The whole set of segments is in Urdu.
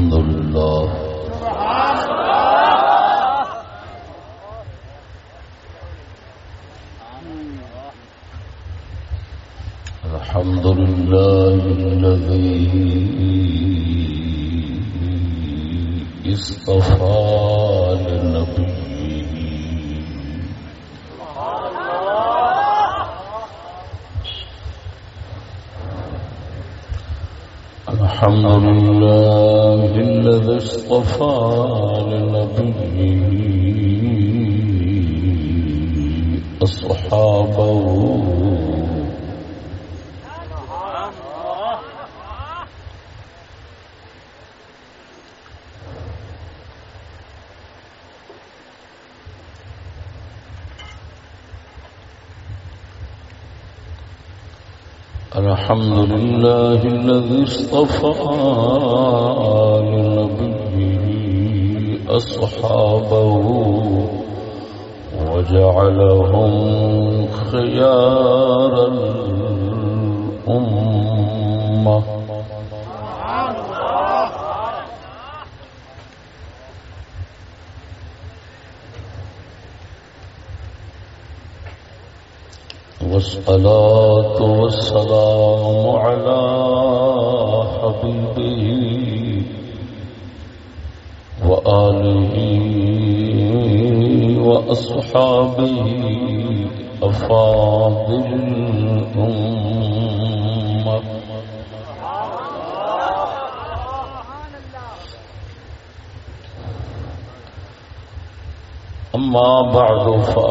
الحمد لله سبحان الله الحمد لله الذي اصطفى لنبيه الحمد لله الذي اصطفى لنبيه أصحابه الحمد لله الذي اصطفى لنبيه أصحابه وجعلهم خيار الأمة. والصلاة والسلام على حبيبه وآله وأصحابه أفاضل الأمة. أما بعد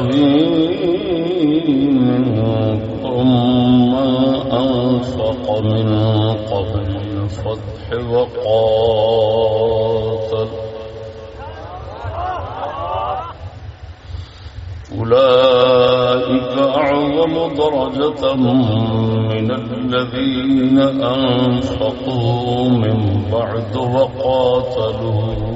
منكم من أنفق من قبل الفتح أولئك أعظم درجة من الذين أنفقوا من بعد وقاتلوا.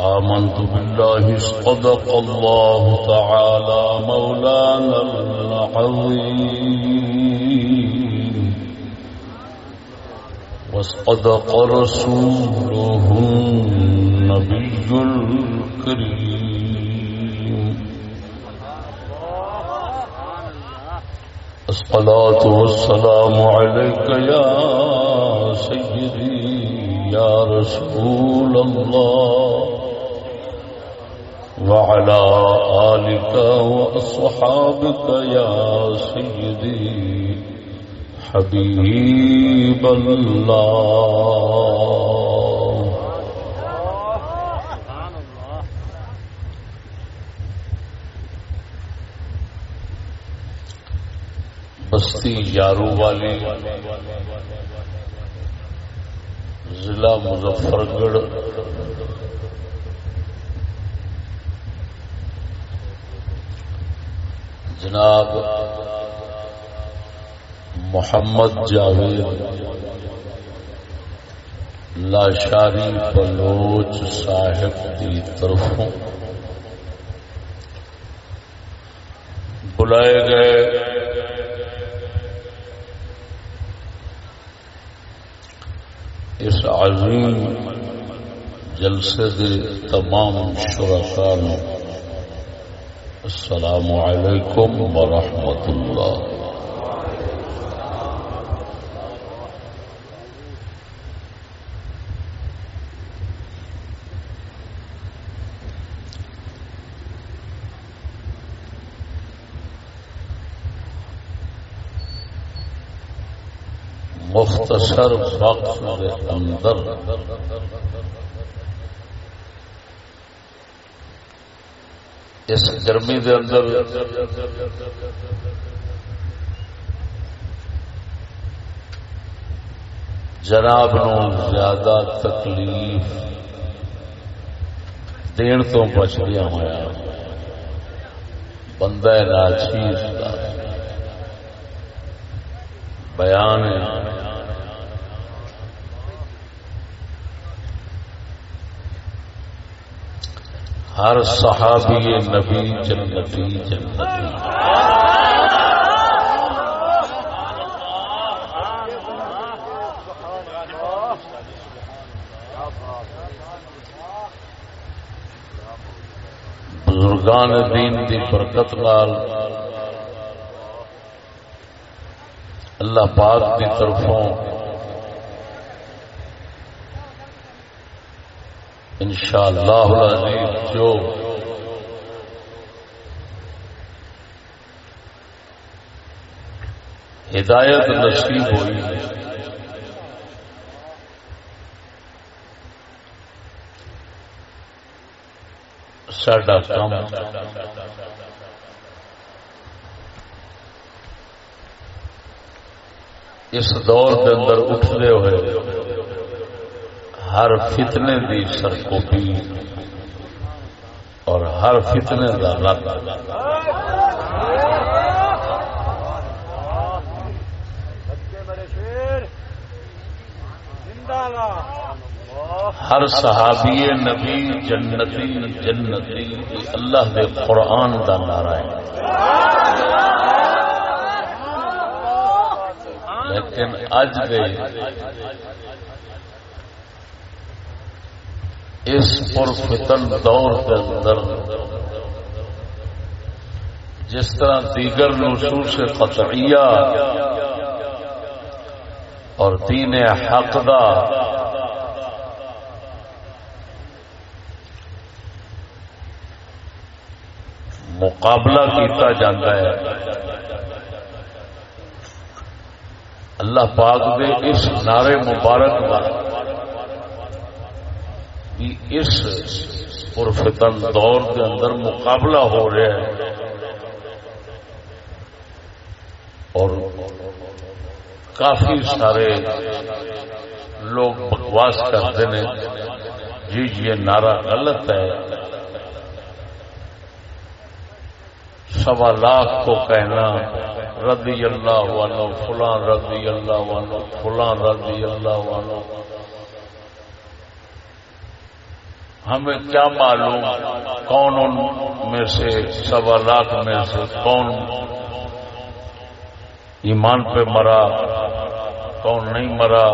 آمنت بالله صدق الله تعالى مولانا العظيم. وصدق رسوله النبي الكريم. الصلاة والسلام عليك يا سيدي، يا رسول الله. وعلى آلك وأصحابك يا سيدي حبيب الله. بستی یارو والی ضلع مظفر گڑھ جناب محمد جاوید لاشاری بلوچ صاحب کی طرفوں بلائے گئے اس عظیم جلسے کے تمام شرکا السلام عليكم ورحمة الله. مختصر وقت اندر اس گرمی دے اندر جناب نو زیادہ تکلیف دین تو بچ گیا ہوا بندہ ناچیز کا بیان ہر صحابی نبی جنتی جنتی۔ بزرگان دین دی برکت لال اللہ پاک کی طرفوں ان شاء اللہ جو ہدایت نصیب ہوئی ساڈا کام اس دور کے اندر اٹھتے ہوئے ہر فتنے دی سرکوبی اور ہر فتنے کا رد ہر صحابی نبی جنتی جنتی اللہ دے قرآن کا نعرہ ہے۔ لیکن اج دے اس پرفتن دور کے اندر، جس طرح دیگر نصوص قطعیہ اور دین حق دا، مقابلہ کیتا جاتا ہے۔ اللہ پاک دے اس نعرے مبارک کا اس پرفتن دور کے اندر مقابلہ ہو رہا ہے اور کافی سارے لوگ بکواس کرتے ہیں۔ جی یہ نعرہ غلط ہے۔ سوا لاکھ کو کہنا، رضی اللہ والو فلاں رضی اللہ والو فلاں رضی اللہ والو ہمیں کیا معلوم کون ان میں سے سوا لاکھ میں سے کون ایمان پہ مرا، کون نہیں مرا؟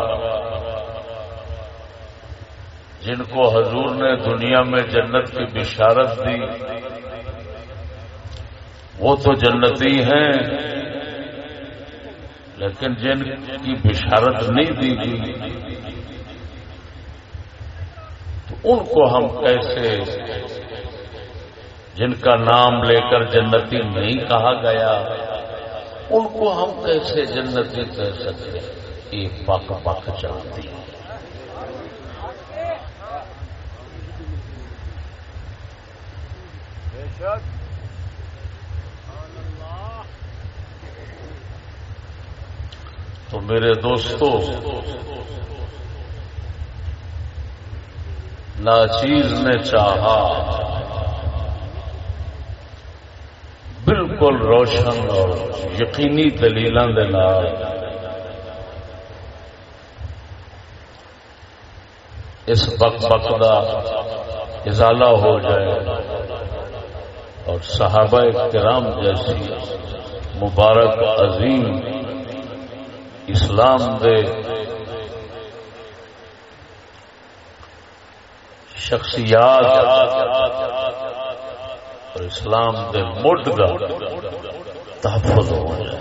جن کو حضور نے دنیا میں جنت کی بشارت دی، وہ تو جنتی ہیں، لیکن جن کی بشارت نہیں دی گئی ان کو ہم کیسے جن کا نام لے کر جنتی نہیں کہا گیا، ان کو ہم کیسے جنتی کہہ سکتے؟ ایک پک پک چلتی تو میرے دوستوں ناچیز نے چاہا۔ بالکل روشن اور یقینی دلیل اس بک بک کا ازالہ ہو جائے اور صحابہ کرام جیسی مبارک عظیم اسلام دے شخصیات اور اسلام کے مڈ کا تحفظ ہو جائے۔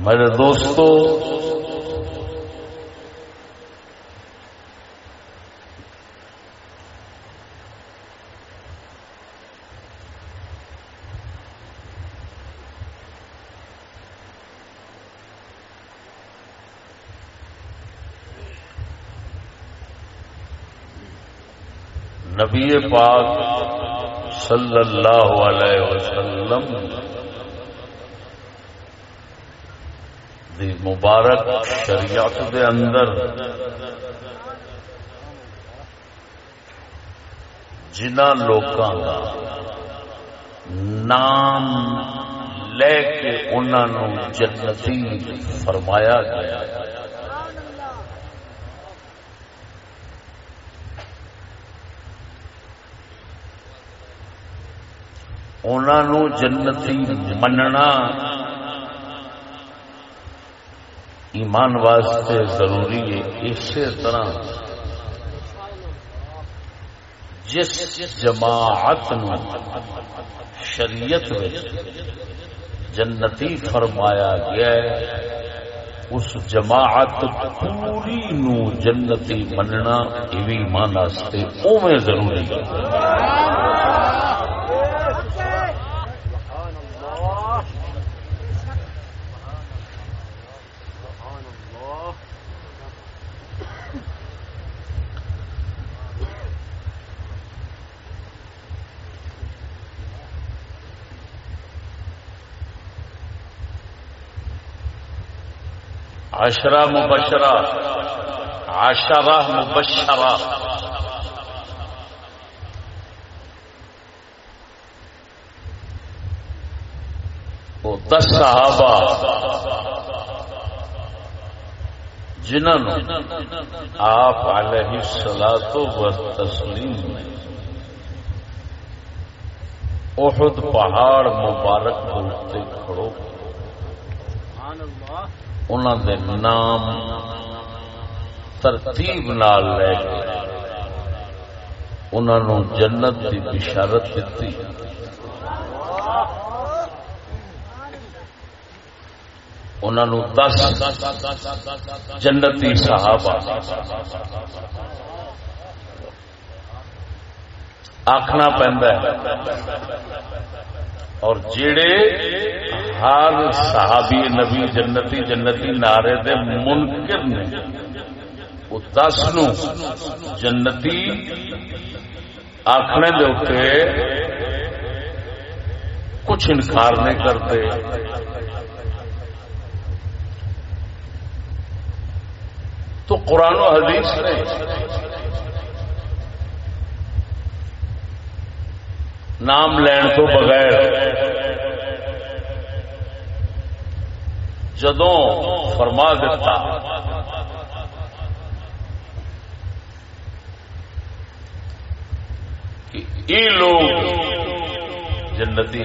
میرے دوستو نبی پاک صلی اللہ علیہ وسلم دی مبارک شریعت دے اندر جنہ لوکاں کا نام لے کے انہوں جنتی فرمایا گیا انہوں جنتی مننا ایمان واسطے ضروری ہے اسی طرح جس جماعت شریعت میں جنتی فرمایا گیا ہے اس جماعت پوری نو جنتی مننا ایمان واسطے اوے ضروری ہے عشرہ مبشرہ عشرہ مبشرہ۔ وہ دس صحابہ جنہوں آپ علیہ سلا تو تسلیم احد پہاڑ مبارک بولتے کھڑو۔ اللہ۔ انہوں دے نام ترتیب نال لے کے انہوں جنت کی بشارت دیتی انہوں دس جنتی صحابہ۔ آخنا پہنتا ہے اور جڑے ہر صحابی نبی جنتی جنتی نعرے دے منکر نے، وہ دس نو جنتی آخنے دے کچھ انکار نہیں کرتے۔ تو قرآن و حدیث نے نام لین تو بغیر. جدوں فرما دیتا، کہ یہ لوگ جنتی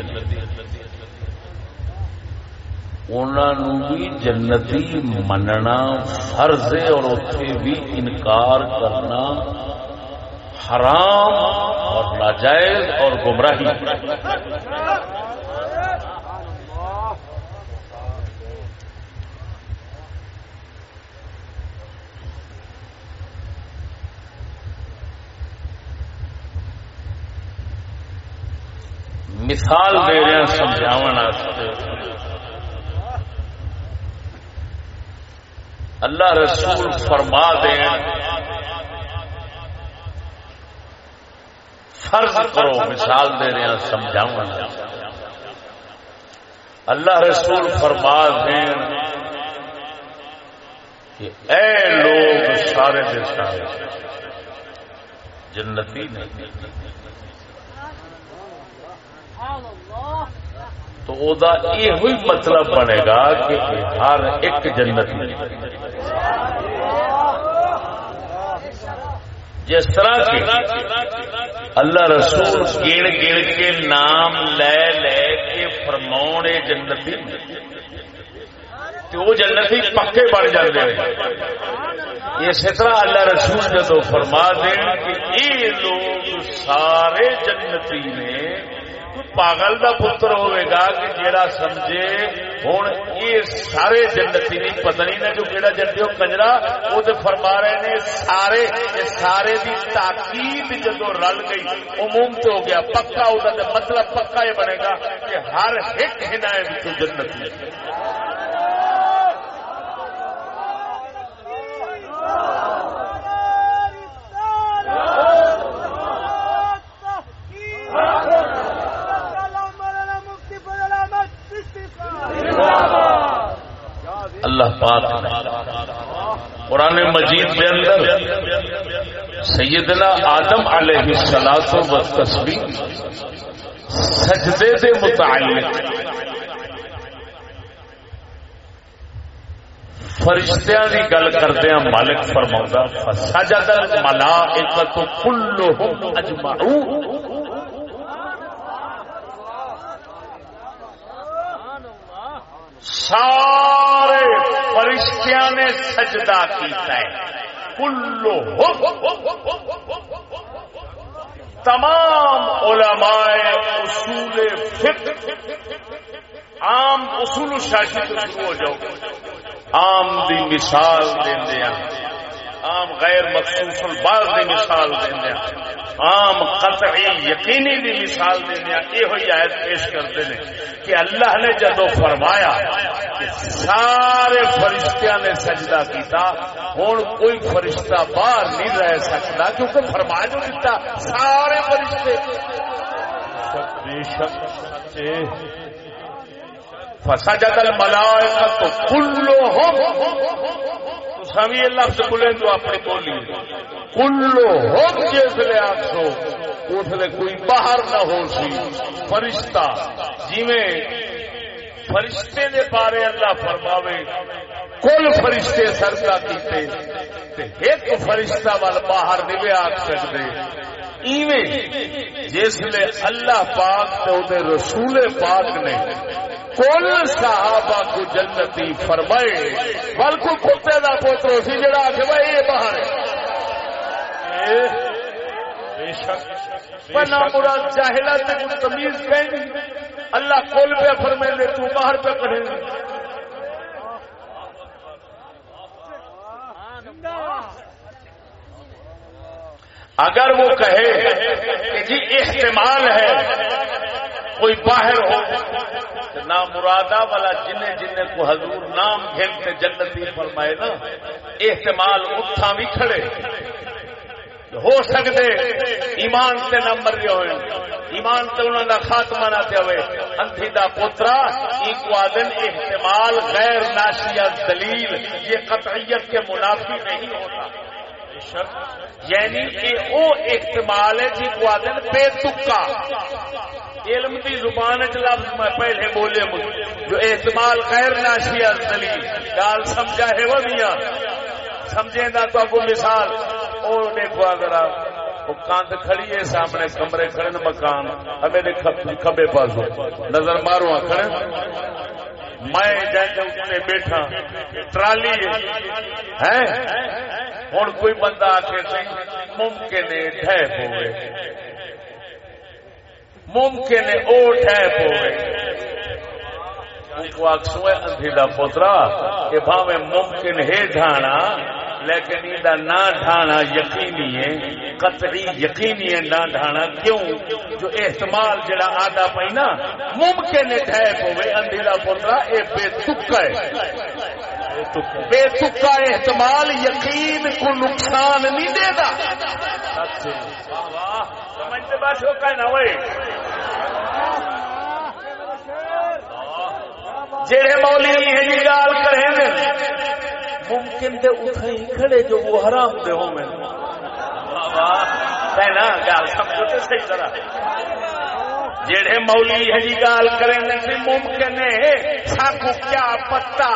انہوں بھی جنتی مننا فرض ہے اور اتنے بھی انکار کرنا حرام اور ناجائز اور گمراہی۔ مثال دے رہے سمجھا اللہ رسول فرما دیں فرض کرو، مثال دے رہے ہیں، سمجھاؤں اللہ رسول فرما دیں کہ اے لوگ سارے دے سارے، جنتی نہیں۔ تو یہ مطلب بنے گا کہ ہر ایک جنتی۔ جس طرح اللہ رسول گڑ گڑ کے نام لے لے کے فرما جنتی وہ جنتی پکے بن جاتے ہیں اسی طرح اللہ رسول جدو فرما دین کہ یہ لوگ سارے جنتی نے پاگل دا پتر ہوئے گا کہ جیڑا سمجھے ہوں یہ سارے جنتی نہیں پتہ نہیں نا جو کہڑا جنتی ہو کنجرا وہ تو فرما رہے نے سارے سارے دی تاکید جدو رل گئی عموم تو ہو گیا پکا وہ مطلب پکا یہ بنے گا کہ ہر ایک ہنائے جنتی Oh اللہ پاک قرآن مجید کے اندر سیدنا آدم علیہ السلام و تصویر سجدے دے متعلق فرشتیاں کی گل کردیا مالک فرما سجد ملا ایک تو کلو اجمعو سارے فرشتیاں نے سجدہ کیتا ہے۔ کلو تمام علماء اصول فقہ عام اصول شاشی تو شروع ہو جاؤ۔ عام دی مثال دیا عام غیر مخصوص الباز دی مثال دیا۔ عام قطعی یقینی دی مثال دیا۔ یہ ہوئی آیت پیش کرتے ہیں کہ اللہ نے جدو فرمایا کہ سارے فرشتیاں نے سجدہ کیتا ہوں کوئی فرشتہ باہر نہیں رہ سکتا، کیونکہ فرما جو دیتا سارے فرشتے۔ بے شک سچے فسجد الملائکہ تو کلو ہم سمی لفظ بولے تو اپنی بولی کلو ہو جسے آخو اسلے کوئی باہر نہ ہو سی. فرشتہ جی فرشتے دے بارے اللہ فرماوے، کل فرشتے سردا کیتے ایک فرشتہ وال باہر نہیں آ سکتے جس نے اللہ پاک رسول پاک نے کل صحابہ کو جنتی فرمائے بلکہ کتے کا پوترو سی جڑا آ کے بھائی یہ باہر مراد تمیز کہیں اللہ کول پہ فرمائے لے تو باہر پہ کڑے اگر وہ کہے کہ جی احتمال ہے کوئی باہر ہو نہ مرادہ والا جن جن کو حضور نام گھنتے جنتی فرمائے نا، احتمال اٹھا بھی کھڑے۔ ہو سکتے، ایمان سے نہ مرے ہوئے۔ ایمان سے انہوں نے خاتمہ نہ دے ہوئے۔ انتھی دا پوترا ایکوادن احتمال غیر ناشیہ دلیل، یہ قطعیت کے منافی نہیں ہوتا۔ یعنی کہ وہ احتمال ہے جی کو آدن بے تکا۔ علم کی زبان چ لفظ میں پہلے بولے جو احتمال خیر ناشی دلیل گال سمجھا ہے وہ میاں۔ سمجھے گا تو کو مثال۔ اور دیکھو اگر آپ وہ کاند کھڑی ہے سامنے کمرے کھڑے مکان۔ ہمیں کھبے پاس نظر مارو کھڑے۔ میں جائیں بیٹھا۔ ٹرالی ہے۔ ہوں کوئی بندہ آ کے ممکن ہے ٹھہر ہوئے۔ ممکن ہے او ٹھیپ ہو اکسو اندھی دا پوترا کہ بھاوے ممکن ہے ڈھانا، لیکن یہ نہ ڈھانا یقینی ہے، قطعی یقینی ہے نہ ڈھانا۔ کیوں؟ جو احتمال جڑا آدھا پہ نا، ممکن ہے ٹھیپ ہوئے اندھی دا پوترا اے بے تکا ہے۔ بے تکا احتمال یقین کو نقصان نہیں دے گا۔ سمجھتے بس ہو کہنا ہوئے۔ جڑے مولی جی گال کرے ممکن تے اٹھے کھڑے جو وہ حرام دے ہو میں نا گال سمجھو تے صحیح طرح۔ جڑے مولی جی گال کریں ممکن ہے ساکو کیا پتا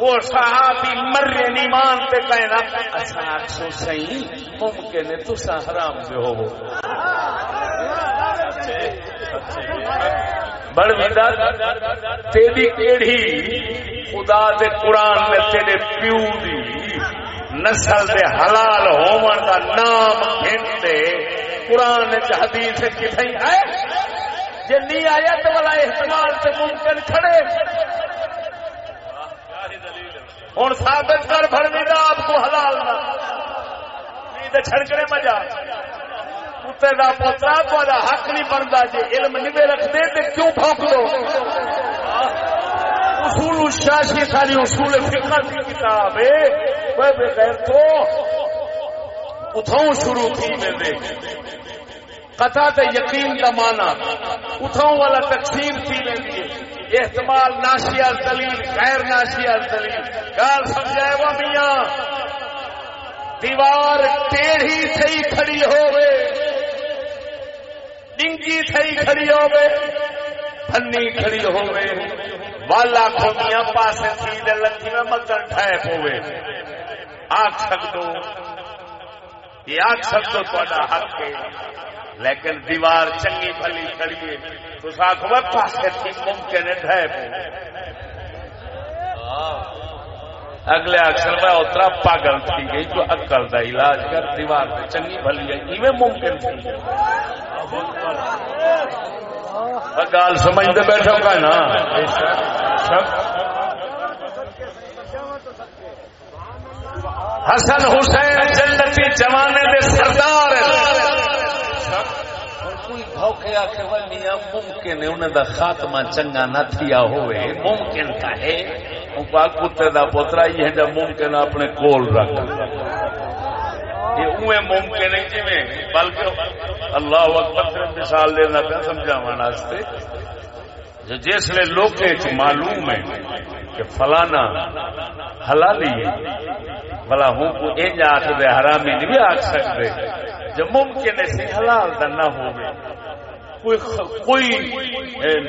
وہ صحابی مرے نیمان پہ کہنا اچھا سو صحیح ممکن ہے تو حرام دے ہو۔ بڑویدا تیری کیڑی خدا دے قرآن نے تیرے پیو دی نسل دے حلال ہون دا نام گھنتے قرآن حدیث کتھائی آئے جے نہیں آیا تو والا احتمال سے ممکن کھڑے۔ ہوں ثابت کر بڑوی آپ کو حلال نہ۔ چھڑکنے مجا کتے کا پوترا تا حق نہیں بنتا جی علم نہیں رکھتے تو کیوں پھونک دو اصول شاشی ساری اصول فکر کی کتاب ہے۔ بغیر تو اتوں شروع تھی میرے کتا تے یقین کا مانا اتوں والا تقسیم تھی وی احتمال ناشیا دلیل، غیر ناشیا دلیل۔ گال سمجھائے وہ میاں؟ دیوار ٹیڑھی تھی کھڑی ہوئے ڈنگی تھی کھڑی ہوئے پھنی کھڑی ہوئے والا کھوتیاں پاسے تھی لکھی میں مکر ٹھیک ہوئے آگ سکدو یہ آگ سکدو تو حق ہے۔ لیکن دیوار چنگی پھلی کھڑی تو ساکھ وہ پاسے تھی ممکن ہے ٹھیک ہوئے اگلے اکثر میں اترا پاگل تھی گئی تو اکل کا علاج کر، دیوار پہ چنگی بھلی ہے میں ممکن تھی۔ گال سمجھتے بیٹھو کا نا؟ حسن حسین جنتی جوانے دے سردار کوئی دھوکے آخر ممکن ہے انہیں دا خاتمہ چنگا نہ تھیا ہوئے۔ ممکن کا ہے۔ کتے کا پوترا ہی ہے ممکن اپنے کول رکھ۔ یہ ممکن ہے جی بلکہ اللہ اکبر مثال دینا پہ سمجھا جس لیے لوگ معلوم ہے کہ فلانا حلالی ہے بلا ہوں کو انج آخ دے حرامی نہیں بھی آخ سکتے۔ جب ممکن ہے حلال دا نہ ہو کوئی کوئی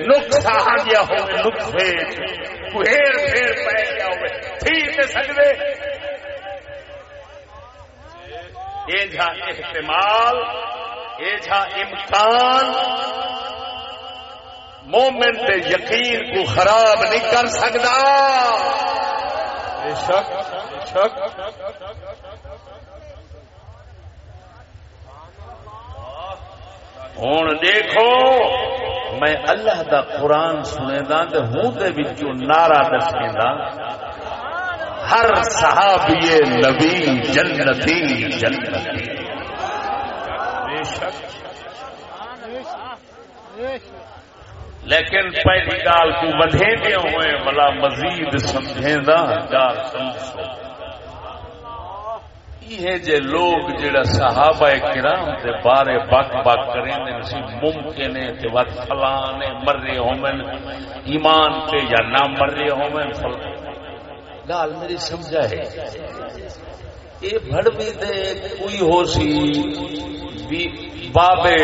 نقص آ گیا ہو نقصے کوئی ہیر پھیر پہ گیا ہو تھی نہیں سکتے یہ جا استعمال یہ جا امکان۔ مومن کے یقین کو خراب نہیں کر سکتا شک شک۔ ہوں دیکھو، میں اللہ دا قرآن سنے دا ہوں دے وچوں نعرہ دسے دا ہر صحابی نبی جنتی جنتی۔ لیکن پہلی گال کو ودے دے ہوئے، بلا مزید سمجھیں دا گال سمجھو۔ ہے جے لوگ جڑا صحابہ کرام دے بارے بک بک کریں دے سی ممکن ہے تے وقت فلانے مر رہے ہومن، ایمان تے یا نہ مر رہے ہومن گال میری سمجھا ہے۔ اے بھڑ بھی دے کوئی ہو سی بابے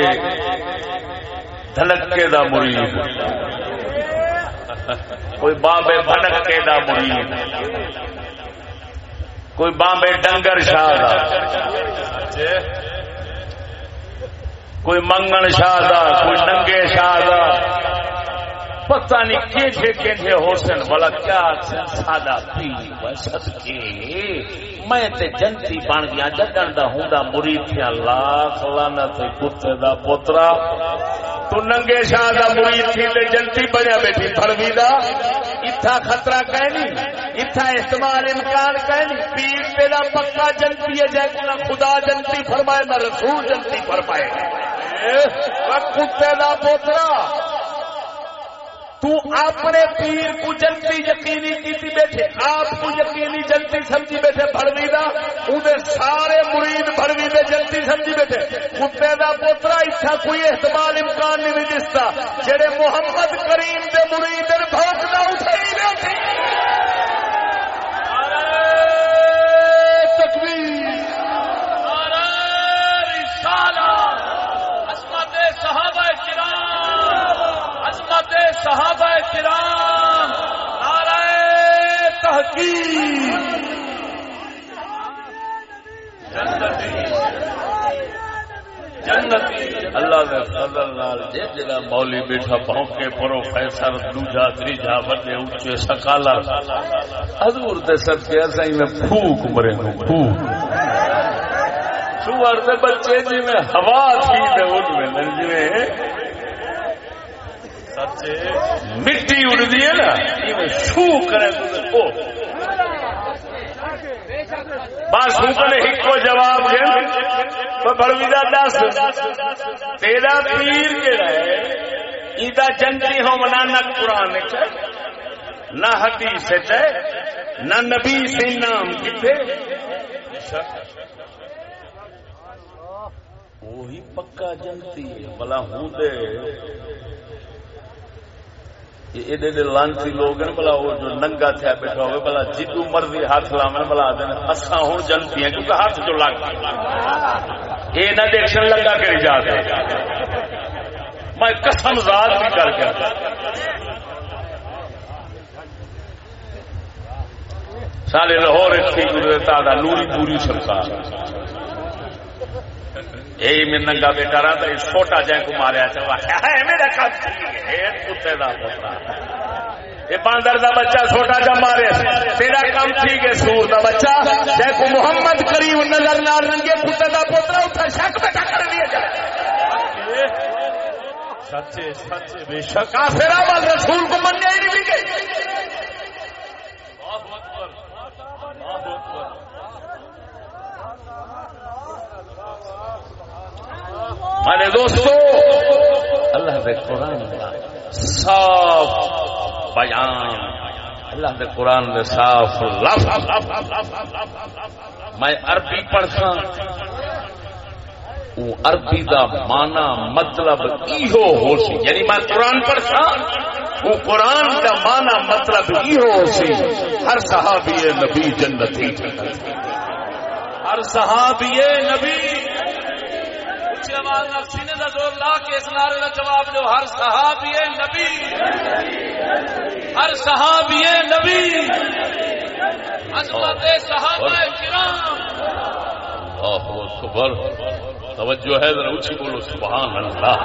دھلکے دا مرید۔ کوئی بابے بھڑکے دا مرید۔ کوئی بامبے ڈنگر شاہ کوئی منگن شاہ کوئی ننگے شاہ پتہ نہیں کیسے کیسے حسن بلا کیا سادہ پی بس کے۔ میں تے جنتی بن گیا، جگن دا ہوندا مرید تھیا لاکھ لعنت کتے دا پوترا۔ تو ننگے شاہ دا مرید تھی تے جنتی بنیا بیٹھی پھڑوی دا۔ اتھا خطرہ کہنی، اتھا استعمال امکان کہنی۔ پیر تیرا پکا جنتی ہے، جے نہ خدا جنتی فرمائے، نہ رسول جنتی فرمائے۔ کتے دا پوترا۔ تو اپنے پیر کو جلدی یقینی کیتی بیٹھے، آپ کو یقینی جلدی سمجھی بیٹھے بڑوی دا انہیں سارے مرید بڑوی دے جلدی سمجھی بیٹھے۔ کتے دا پوترا اتنا کوئی احتمال امکان نہیں دستا، جڑے محمد کریم دے مرید بھوک نہ اٹھائی بیٹھے۔ صحابہ کرام نعرہ تحقیق۔ اللہ دے فضل نال جے جڑا مولی بیٹھا پھونکے پروفیسر دوجا، تریجا، وڈے، اونچے، سکالا۔ حضور دے صدقے اسیں میں پھوک مرے نو، پھوک۔ سوار دے بچے جی میں ہوا تھی تے ان میں جویں سچے مٹی اڑدی ہے نا۔ یہ شو کرے بس ایک جواب دے۔ بڑویدا دس۔ تیرا پیر کہڑا ہے ایدا جنگی ہو منا نہ قرآن نہ حدیث ہے نہ نبی سے نام کتنے وہی پکا جنتی بلا ہوں دے۔ ایڈے لانچی لوگ ہیں بلا وہ جو ننگا تھیا بیٹھا ہوئے بلا جدو مرضی ہاتھ لاو بلا دین اصا ہوں جنتی ہیں، کیونکہ ہاتھ جو لگ یہ نہ دیکھنے لگا کہ جا دے میں قسم ذات بھی کر کے سارے لاہور تا نوری پوری سرکار۔ یہی میں ننگا بیٹا رہا تو چھوٹا جائیں کو ماریا میرا کتے کا پوترا یہ باندر دا بچہ چھوٹا جا مارے تیرا کام ٹھیک ہے سور دا بچہ جائے کو محمد کریم نظر نہ رنگے کتے کا پوترا اتنا شک بیٹا کر دیا جائے سچے سچے بے شک کافر آباد رسول کو مننے ہی نہیں بھی گئی میرے دوستو، اللہ دے قرآن صاف بیان، اللہ دے قرآن دے صاف لفظ۔ میں عربی پڑھا عربی دا مانا مطلب ایہو ہو سی۔ یعنی میں قرآن پڑھا وہ قرآن کا مانا مطلب ایہو ہو سی۔ ہر صحابی نبی جنتی۔ ہر صحابی نبی آواز نہ سینے کا زور لا کے اس نعرے کا جواب دو۔ ہر صحابی نبی۔ ہر صحابی نبی۔ عظمت صحابہ کرام۔ خبر توجہ ہے، ذرا اونچی بولو، سبحان اللہ۔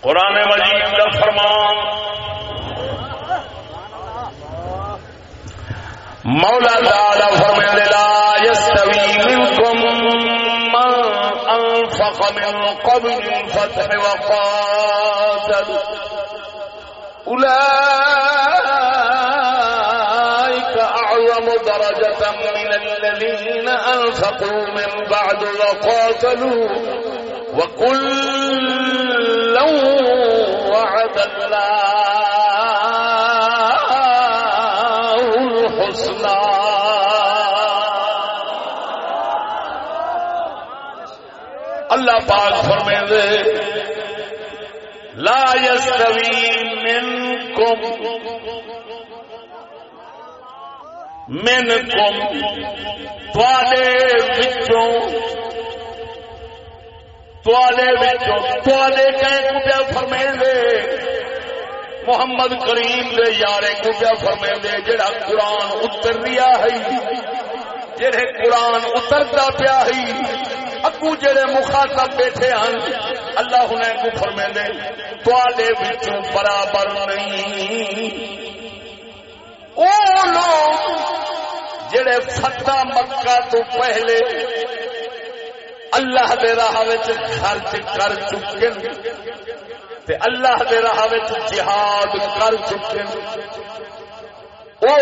قرآن مجید کا فرمان۔ مولا تعالی فرمائے لا أنفق من قبل الفتح وقاتل. أولئك أعظم درجة من الذين أنفقوا من بعد وقاتلوا. وكل اللہ پاک فرمے دے لا یستوی منکم منکم توالے وچوں توالے وچوں توالے کہیں کو پیا فرمے دے محمد کریم دے یارے کو پیا فرمے دے جڑا قرآن اتر ریا ہے، جڑے قرآن اترتا پیا ہے اگو جڑے مخاطب بیٹھے ہیں اللہ نے کو فرمے دے تے برابر نہیں۔ او لوگ جڑے فتح مکہ تو پہلے اللہ دے راہ خرچ کر چکے تے اللہ دے راہ جہاد کر چکے او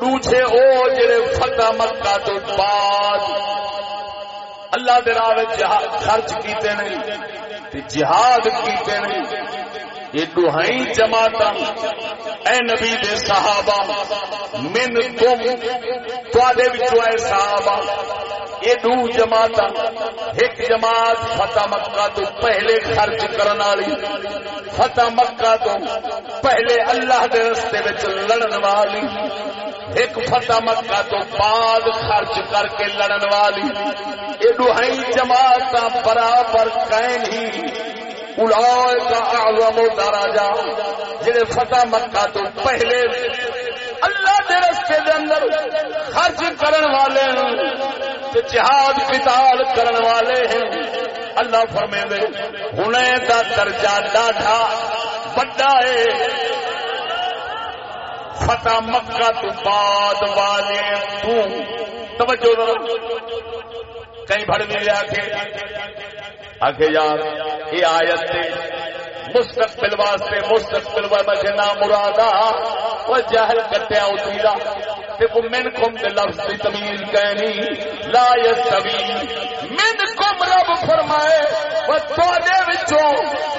دوسرے او جڑے فتح مکہ تو بعد اللہ دے راہ خرچ کیتے نہیں جہاد کیتے نہیں۔ یہ دوہائی جماعت اے نبی دے صحابہ، من تم تے اے صحابہ یہ دو جماعت ایک جماعت فتح مکہ تو پہلے خرچ کرنے والی، فتح مکہ تو پہلے اللہ دے رستے لڑن والی، ایک فتح مکہ تو بعد خرچ کر کے لڑن والی یہ دوہائی جماعت برابر کہیں ہی کا اعظم دراجہ جڑے فتح مکہ تو پہلے اللہ دے رستے دے اندر خرچ کرن والے جہاد قتال کرن والے ہیں۔ اللہ فرمے دے ہنے دا درجہ ڈاڈا بڑا ہے۔ فتح مکہ تو بعد والے تو توجہ ذرا۔ کہیں بڑھ بھی لیا کے آگے یار، یہ آیت مستقبل واسطے مستقبل واسطے نام مرادا وہ جہل کٹیا اتری تے وہ من کم دے لفظ دی تمیز کہنی، لا یستوی، من کم رب فرمائے، وہ تواڈے وچوں،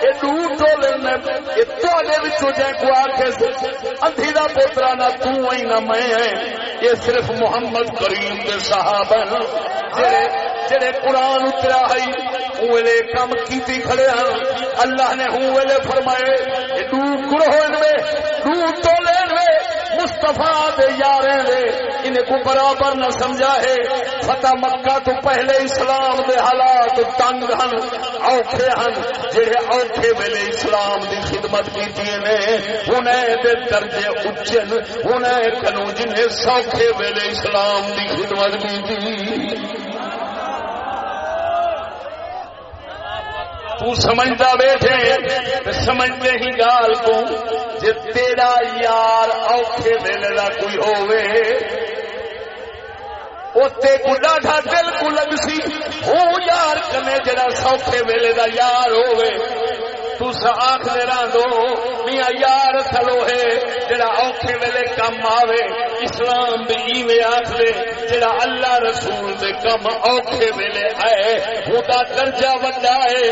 اے دو ٹولے نے اے تواڈے وچوں جے کو آکھے اندھی دا پوترا نہ تو ہی نہ میں ہے یہ صرف محمد کریم دے صحابہ جڑے جڑے قرآن اترا ہے اوے کم کیتی کھڑے ہیں اللہ نے اوے فرمائے دو گروہ میں دو تولے میں مستفا دے یارے دے انہیں کو برابر نہ سمجھا ہے۔ فتح مکہ تو پہلے اسلام دے حالات تنگ ہن، اوکھے ہن۔ جڑے اوکھے ویلے اسلام دی خدمت کیتی نے، انہیں دے درجے اچن انہیں کنو جنہیں سوکھے ویلے اسلام دی خدمت کیتی۔ تو سمجھتا بیٹھے سمجھتے ہی گال کو جی تیرا یار اوکھے ویلے کا کوئی ہووے۔ اتے کو ڈاٹا دل کو لگ سی۔ ہو یار کنے جڑا سوکھے ویلے کا یار ہووے۔ آخ دے دو میاں یار سلو ہے، جڑا اوکھے ویلے کم آوے۔ اسلام بھی ایویں آخ دے جڑا اللہ رسول دے کم اوکھے ویلے آئے۔ وہ درجہ وڈا ہے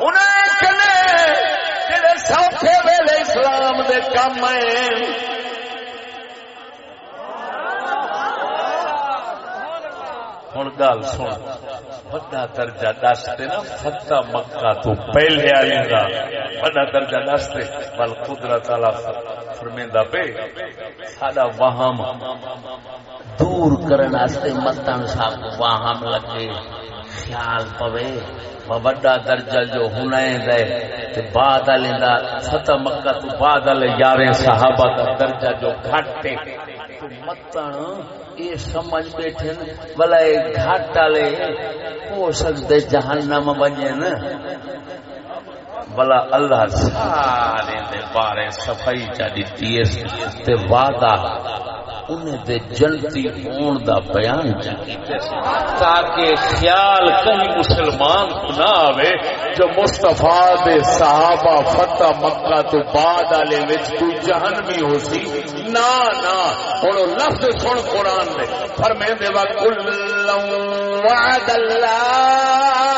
انہیں کنے جڑے سوکھے ویلے اسلام دے کم آئے ہوں گل سن، بڑا درجہ دستے نا فتح مکہ تو پہلے آئی گا بڑا درجہ دستے بل قدرت والا فرمیندہ پہ ساڈا وہم دور کرنے متن صاحب وہم لگے۔ خیال پوے بڑا درجہ جو ہونا دے، تے بعد والے دا، فتح مکہ تو بعد والے یارے صحابہ دا درجہ جو گھٹے تو متن، یہ سمجھ بیٹھے بلا گھاٹ والے ہو سکتے جہنم بنے نا۔ بلا اللہ سارے دے بارے صفائی چا دیتی وعدہ انہیں دے جلدی ہون دا بیان تاکہ خیال کہیں مسلمان نہ آوے، جو مصطفیٰ دے صحابہ فتح مکہ تو بعد آلے وچ تو جہنمی ہو سی نا نا انہوں لفظ سن قرآن دے۔ فرمین دے وقت کلن وعد اللہ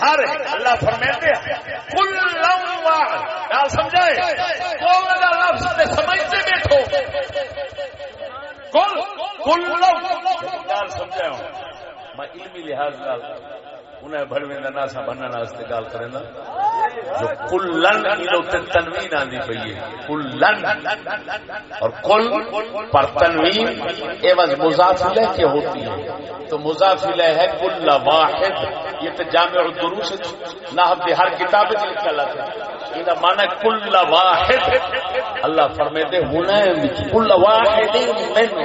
ہر اللہ فرمیتے کل گال سمجھائے؟ لفظ سمجھتے بیٹھو۔ کل کل سمجھا سمجھایا میں علمی لحاظ انہیں بڑویں دا ناسا بننے گال کریں دا۔ جو کلن تنوین آدھی پی ہے۔ کلن۔ اور کل پر تنوین ایوز مضافلہ کے ہوتی ہے۔ تو مضافلہ ہے کل واحد۔ یہ تو جامع الدروس نحب ہر کتاب لکھا لاتا ہے یہ معنی کل واحد۔ اللہ فرمے دے ہونا کل واحد من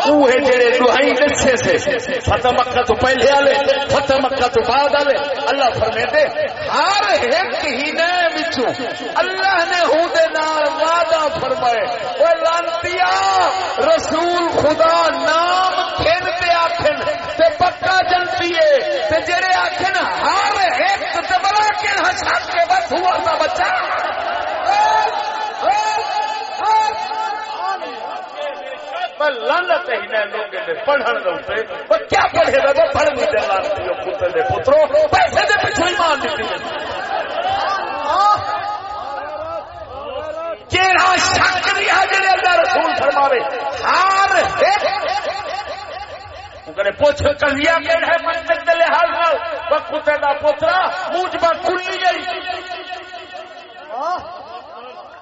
اوہ جڑے دوہائی دسے سے، فتح مکہ تو پہلے والے، فتح اچھا مکہ بعد والے اللہ فرمے دے ہر ایک ہی نے وچوں اللہ نے ہو دے نال وعدہ فرمائے او لانتیا رسول خدا نام کھن تے آکھن تے پکا جنتی ہے تے جڑے آکھن، ہر ایک تے بلا کے ہسا کے بس ہوا تا بچہ۔ لانت ہی نہ لوگ پڑھن دے کیا پڑھے گا؟ پڑھ نہیں دے لانتی پتر دے پترو پیسے دے پیچھے ہی مان دیتی کیڑا شک نہیں ہے جڑے اللہ رسول فرماوے۔ ہر ایک پوچھ کلیا کہڑا ہے منطق دے لحاظ نال کتے دا پوترا موجبہ کھلی گئی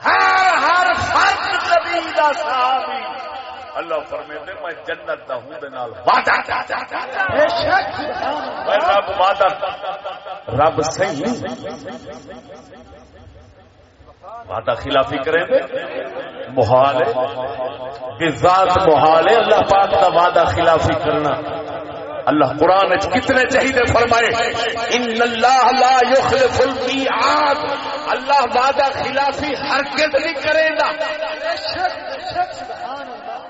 ہر ہر فرد نبی دا صحابی۔ اللہ فرمے دے میں جنت دا ہوں دے نال وعدہ۔ رب وعدہ۔ رب صحیح وعدہ خلافی کریں گے محال ہے۔ ذات محال ہے۔ اللہ پاک کا وعدہ خلافی کرنا۔ اللہ قرآن کتنے چاہیے فرمائے۔ ان اللہ لا يخلف المیعاد۔ اللہ وعدہ خلافی حرکت نہیں کرے گا۔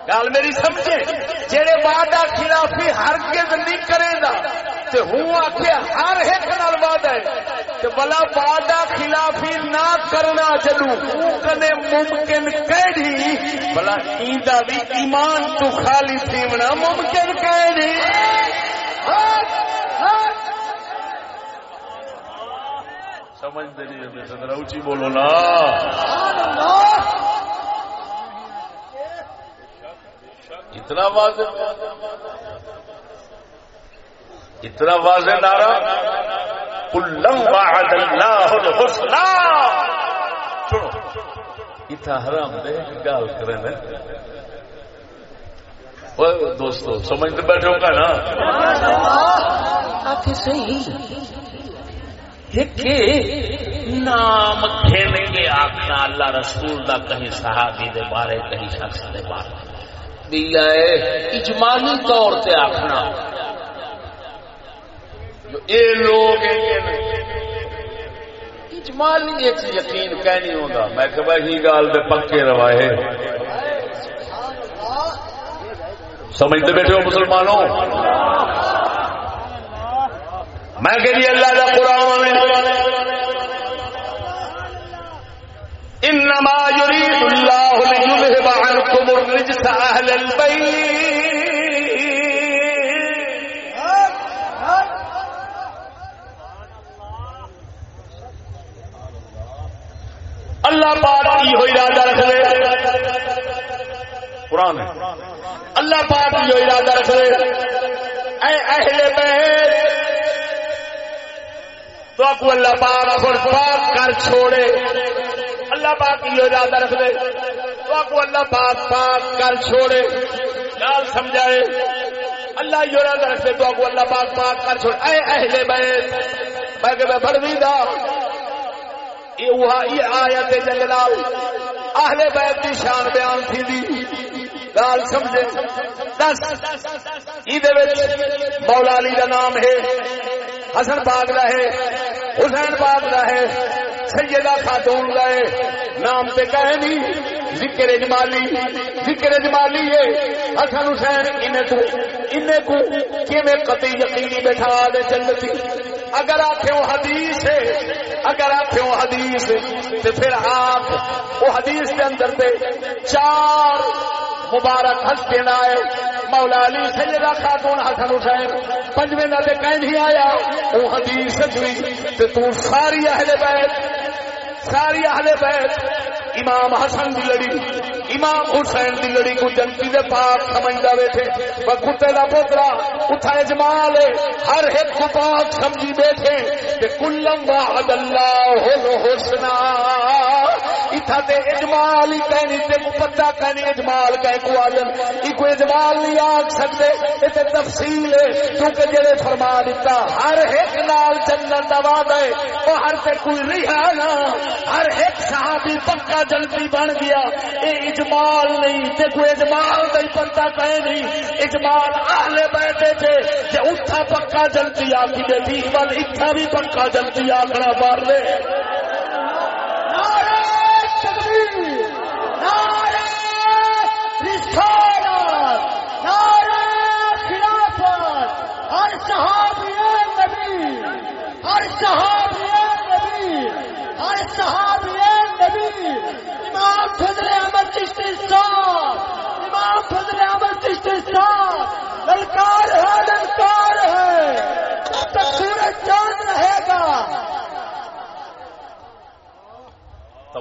گل میری سمجھے؟ جہے وعدہ خلافی ہرگز نہیں کرے گا تے ہوں آخیا ہر ایک نال وعدہ ہے۔ تے بلا وعدہ خلافی نہ کرنا چلو کنے ممکن کہڑی بلا ایندا بھی ایمان تو خالی تھیونا ممکن کہڑی سمجھ دے نہیں اونچی بولو نا۔ اتنا واضح اتنا واضح نارا کلم وعد اللہ الحسنہ سنو، اتنا حرام دے گال کریں دوستو سمجھتے بیٹھے ہوگا نا؟ آپ صحیح نام کھیل کے آخنا اللہ رسول دا کہیں صحابی دے بارے، کہیں شخص دے بارے۔ دیا ہے، اجمالی طور سے آخنا۔ جو اے لوگ اجمالی ایک یقین کہ نہیں ہوگا میں کہ بھائی گال دے پکے روائے۔ سمجھتے بیٹھے ہو مسلمانوں؟ میں کہ جی اللہ کا قرآن میں انما يريد الله ليذهب عنكم الرجس اهل البيت اللہ پاک کی ہوئی ارادہ رکھ لے۔ قرآن اللہ پاک کی ہوئی ارادہ رکھ لے۔ اے اہل بیت، تو آپ کو اللہ پاک پاک کر چھوڑے۔ اللہ پاک کی ارادہ رکھ دے تو کو اللہ پاک پاک کر چھوڑے گال سمجھائے۔ اللہ یہ ارادہ رکھ تو کو اللہ پاک پاک کر چھوڑے۔ اے اہل بیت، میں کہ میں پڑھ دا۔ یہ وہاں یہ آیت جلال اہل بیت کی شان بیان تھی دی۔ گال سمجھے۔ دس یہ مولا علی کا نام ہے، حسن پاک باغ رہے حسین پاک باغ رہے سیدہ خاتون گئے نام تے کہے نہیں۔ ذکر اجمالی۔ ذکر اجمالی ہے۔ حسن حسین انہیں تو انہیں کو کیویں قطعی یقینی بیٹھا دے جنتی؟ اگر آپ وہ حدیث ہے، اگر آپ وہ حدیث تو پھر آپ وہ حدیث کے اندر پہ چار مبارک ہستے آئے۔ مولا علی سیدہ خاتون حسن حسین۔ پنجویں نہ کہیں نہیں آیا۔ وہ حدیث ہوئی تو ساری اہل بیت، ساری اہل بیت، امام حسن دی لڑی۔ امام حسین دی لڑی کو جنتی دے پاک سمجھدا بیٹھے پر کتے دا پوترا اٹھا اجمال ہے۔ ہر ایک کو پاک سمجھی بیٹھے۔ کہ کلم وعد اللہ الحسنا اتھا تے اجمال ہی کہنی تے مپتا کہنی اجمال کہے کو آجن ای کو اجمال نہیں آگ سکتے۔ تے تفصیل ہے۔ کیونکہ جڑے فرما دیتا ہر ایک نال جنت دا وعدہ ہے۔ وہ ہر تے کوئی نہیں آنا ہر ایک صحابی پکا جلدی بن گیا۔ اے اجمال نہیں تے کوئی اجمال دا ہی کہے نہیں، اجمال اہل بیٹھے تھے کہ اتھا پکا جلدی آ آکی بیٹھی بل اتھا بھی پکا جلدی آ آکڑا مار لے نعرہ تکبیر نعرہ رسالت نعرہ خلافت ہر صحابی نبی ہر صحابی نبی ہر صحابی نبی امام فضل احمد چشتی صاحب امام فضل احمد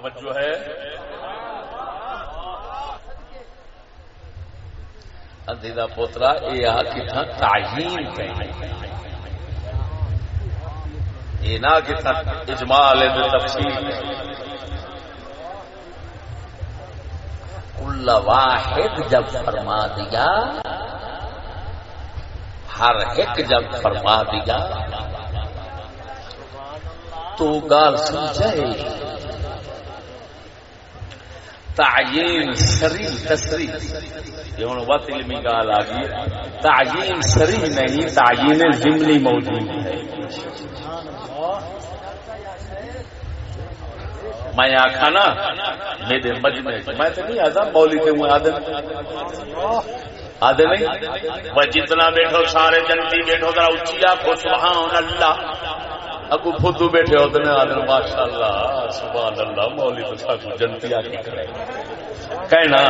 توجہ ہے ادھی کا پوترا، یہ آ کتنا تعین یہ نہ کتنا اجمال تفصیل۔ کل واحد جب فرما دیا، ہر ایک جب فرما دیا، تو گال سمجھے تعین سری تسری یہ ہوں وقت علمی گال آ گئی تعین سری نہیں تعین ضمنی موجود ہے۔ میں آخا نا، میرے مجمع، میں تو نہیں آتا، مولی کے ہوں آدھے۔ آدھے نہیں؟ وہ جتنا بیٹھو، سارے جنتی بیٹھو، ذرا اچھی آخو سبحان اللہ۔ اگو خود بیٹھے ہوتے ہیں آدھے ماشاء اللہ سبحان اللہ، مولی تو سب جنتی آ کے کرے۔ کہنا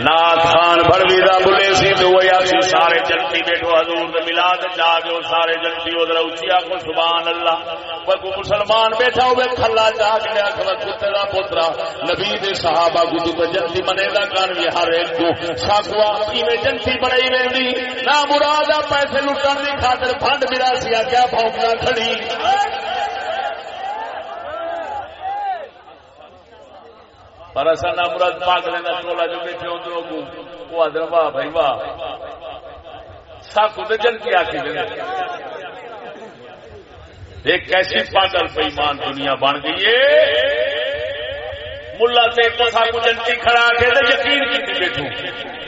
نات خان بڑوی دا بلے سی تو وہ آسی سارے جنتی بیٹھو حضور دے ملاد جا کے وہ سارے جنتی ادھر اچھی آخو سبحان اللہ کوئی مسلمان بیٹھا ہوئے کھلا جا کے لیا کھلا کتے دا پوترا نبی دے صحابہ کو تو جنتی بنے دا کان بھی ہر ایک کو ساکوا میں جنتی بڑی ویندی نہ مراد پیسے لٹن دی خاطر فنڈ میرا سیا کیا پھونکنا کھڑی پر اصا نہ مراد پاک لینا چولا جو بیٹھے ادھر وہ آدر واہ بھائی واہ ساکو دے جنتی آکی دے ایک کیسی پاگل بےمان دنیا بن گئی ہے ملا سے کسا کو جنتی کھڑا کے یقین کی بیٹھو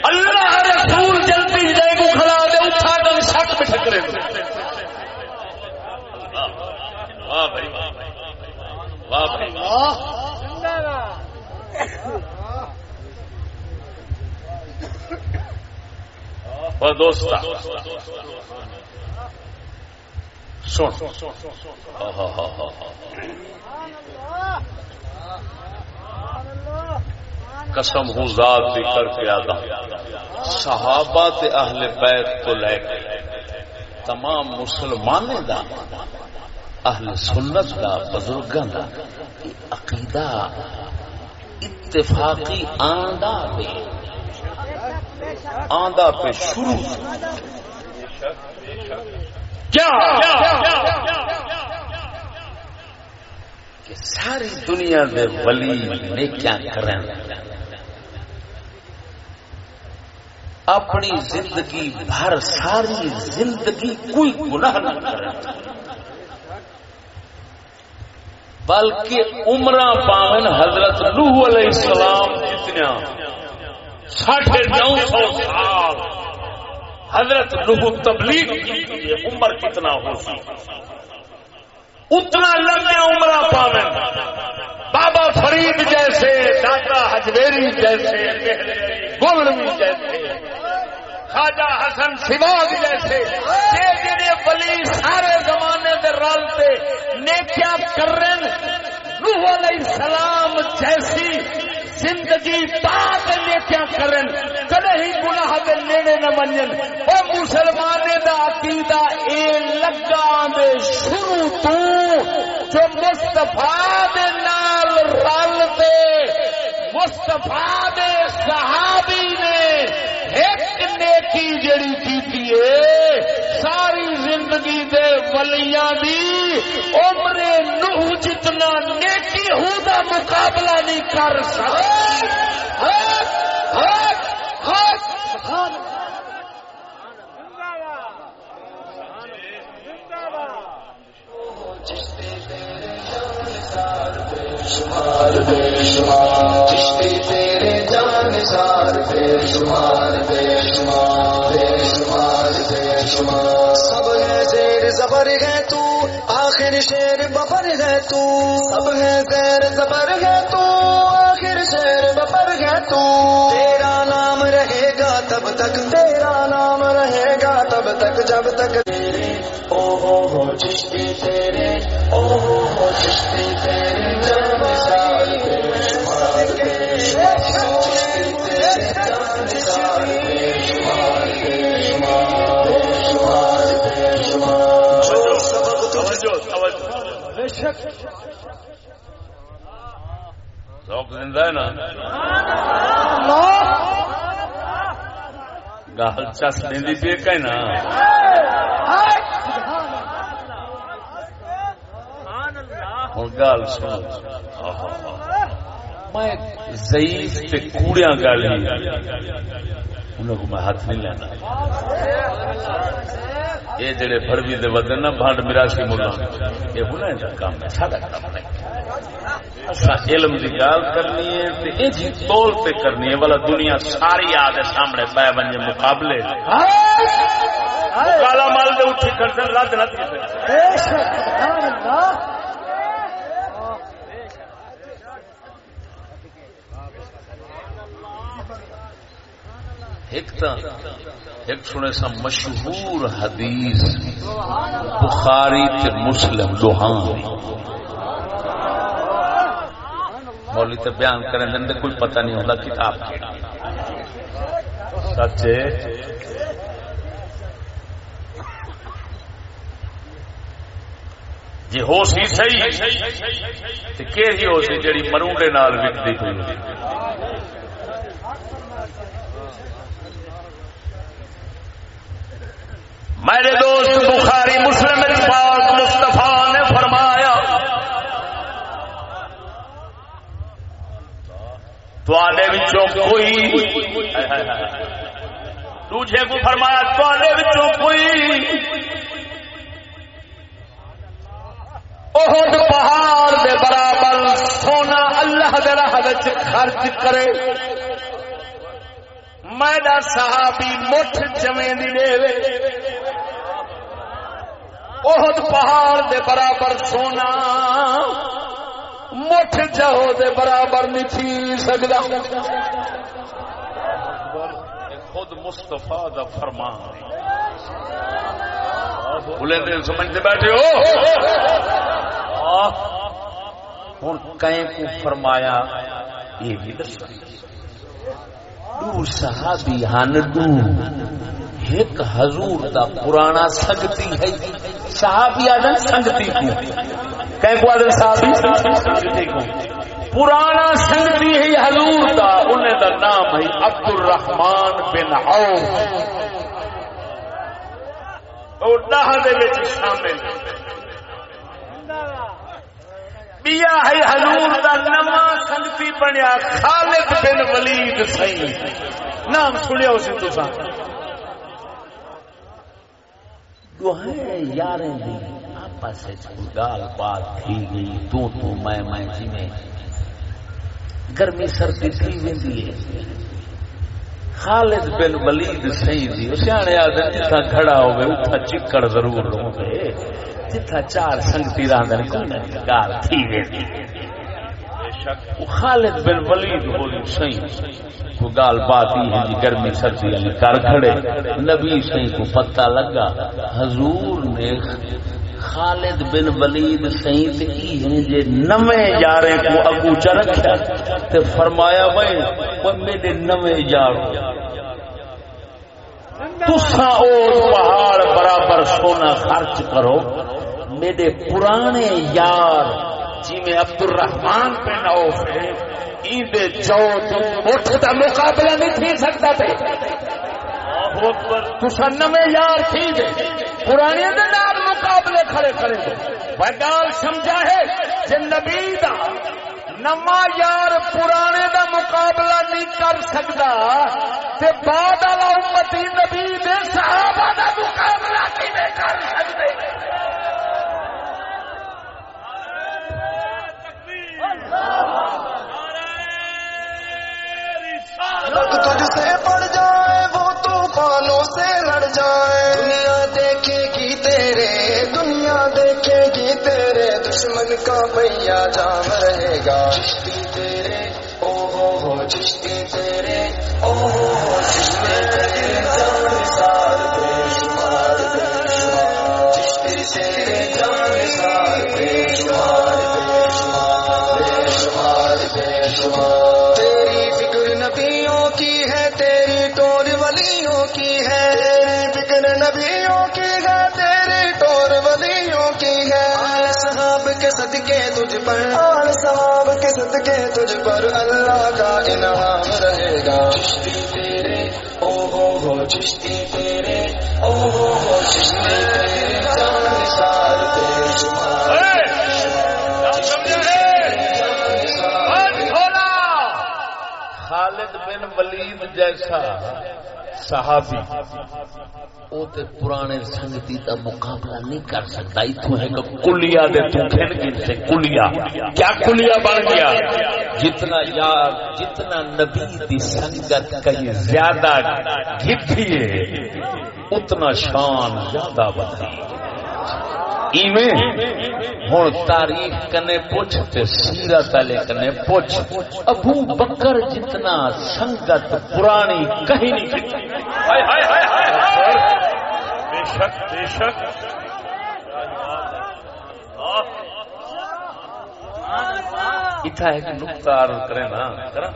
اللہ رسول جنتی جائے کو کھڑا دے اٹھا کر شک میں ٹھکرے واہ بھائی واہ بھائی اور دوست سن. قسم ہوں ذات بھی کر کے آگا صحابہ تے اہل بیت تو لے کے تمام مسلمان دا، اہل سنت دا، بزرگاں دا عقیدہ اتفاقی آندہ پہ آندہ پہ شروع۔ کیا؟ کہ ساری دنیا دے ولی نے کیا کریں اپنی زندگی بھر ساری زندگی کوئی گناہ نہ کریں بلکہ عمرہ پاون حضرت نوح علیہ السلام جتنا ساڑھے نو سو سال حضرت نوح تبلیغ کی عمر کتنا ہو سی؟ اتنا لمبے عمرہ پاون بابا فرید جیسے، دادا ہجویری جیسے گولوی جیسے۔ خواجہ حسن سواگ جیسے جے جڑے ولی سارے زمانے دے رلتے نیکیا کرن، روح علیہ السلام جیسی زندگی پاک نیکیا کرن، کدے ہی گناہ دے نیڑے نہ منجن۔ او مسلمانے دا عقیدہ اے لگا دے شروع تو، جو مصطفیٰ دے نال رل دے مصطفیٰ دے صحابی نے ایک نیکی جڑی کی ساری زندگی دے ولیاں دی عمر نوح جتنا نیکی ہوں دا مقابلہ نہیں کر سکتا۔ شمار بے شمار چشتی تیرے سار بے شمار بے شمار بے شمار بے شمار سب ہے زیر زبر ہے تو آخر شیر ببر ہے تو۔ سب ہے زیر زبر ہے تو آخر شیر ببر ہے تو۔ تیرا نام رہے گا تب تک تیرا نام رہے گا تب تک جب تک۔ تیرے او ہو ہو چشتی تیرے او ہو ہو چشتی تیرے۔ موت زندہ ہے نا گال چس دینی پی کہ نا ہوں گال سن میں ضعیف تے کوڑیاں گالی انہوں کو میں ہاتھ نہیں لینا۔ یہ جڑے فروی دے ودن نا، بھانڈ میراسی ملا۔ یہ ہونا ہے کام ہے، سارا کام نہیں اسا علم دی گال کرنی ہے تے اے جی تول تے کرنی ہے۔ والا دنیا ساری آ دے سامنے، بے بنجے مقابلے۔ کالا مال دے اٹھی کر رد نہ ایک تا ایک سنے سا مشہور حدیث بخاری تے مسلم دوہاں مولی تے بیان کریں دن کوئی پتہ نہیں ہوتا کتاب سچے جی ہو سی صحیح تے کیڑی ہو سی جڑی مروڈے نال وکدی ہوئی میرے دوست بخاری مسلم پاک مصطفیٰ نے فرمایا کوئی دوجے کو فرمایا تے کوئی اہد پہاڑ دے برابر سونا اللہ دے راہ خرچ کرے۔ میرا صحابی مٹھ جمے دی دے اہد پہاڑ دے برابر سونا۔ مٹھ جہو دے برابر نہیں تھی سکتا خود مستفا دا فرمان۔ بولے دے، سمجھتے بیٹھے ہو۔ ہوں کہیں کو فرمایا، یہ بھی دسو۔ دو صحابی ہن دو ایک حضور دا پرانا سنگتی ہے۔ صحابی آدم سنگتی کو کہیں کو آدم صحابی؟ پرانا سنگتی ہے حضور دا، انہیں دا نام ہے عبد الرحمن بن عوف۔ اور دہ دے وچ شامل۔ بیا ہے حضور دا نما سنگتی بنیا، خالد بن ولید سی نام سنیا اسی تسا یار آپس گال بات تھی گئی، تو تو میں میں جی میں گرمی سردی تھی ویندی ہے۔ خالد بن ولید سی جی سیانے آدھے جتھا کھڑا ہو گئے اتھا چکڑ ضرور ہو گئے جتھا چار سنگتی راندن کوئی گال تھی ویندی۔ خالد بن ولید بولی سی کو گال بات ہی ہے جی گرمی سردی علی کر کھڑے۔ نبی سی کو پتہ لگا، حضور نے خالد بن ولید سہی تے کی ہیں جے نویں یارے کو اگو چ رکھیا۔ تے فرمایا بھائی او میرے نویں یار تساں او پہاڑ برابر سونا خرچ کرو، میرے پرانے یار جی میں عبد الرحمان بن عوف ہے ایندے اٹھ دا مقابلہ نہیں تھی سکتا تھے تسا نویں یار تھی دے پرانے دے نال مقابلے کھڑے کھڑے دے گال سمجھا ہے کہ نبی دا نواں یار پرانے دا مقابلہ نہیں کر سکتا تے بعد والا امتی نبی دے صحابہ دا مقابلہ نہیں کر سکتے تجھ سے پڑ جائے وہ طوفانوں سے لڑ جائے دنیا دیکھے گی تیرے دنیا دیکھے گی تیرے دشمن کا بھیا جام رہے گا چشتی تیرے او ہو ہو چشتی تیرے او ہو ہو چشتی تیرے جان سار بے شمار بے شمار چشتی تیرے جان سار بے شمار بے شمار تیری فکر نبیوں کی ہے، تیری ٹور ولیوں کی ہے۔ تیری فکر نبیوں کی ہے، تیری ٹور ولیوں کی ہے۔ صحاب کے صدقے تجھ پر۔ آل صحاب کے صدقے تجھ پر اللہ کا انعام رہے گا۔ چشتی تیرے، او ہو ہو، چشتی تیرے، او ہو ہو، چشتی تیرے۔ جان نثار بے خالد بن ولید جیسا صحابی وہ تے پرانے سنگتی کا مقابلہ نہیں کر سکتا۔ اتو ہے کہ کلیا دے تو کھن گن سے کلیا کیا کلیا بن گیا؟ جتنا یار، جتنا نبی دی سنگت کہیں زیادہ گھی ہے، اتنا شان زیادہ بڑھتی ایویں؟ تاریخ کنے پوچھ تے سیرت والے کنے پوچھ ابو بکر جتنا سنگت پرانی کہیں نہیں کی ہائے ہائے ہائے ہائے۔ بے شک بے شک۔ اتھا ہے کہ نقطہ عرض کرے نا۔ کرا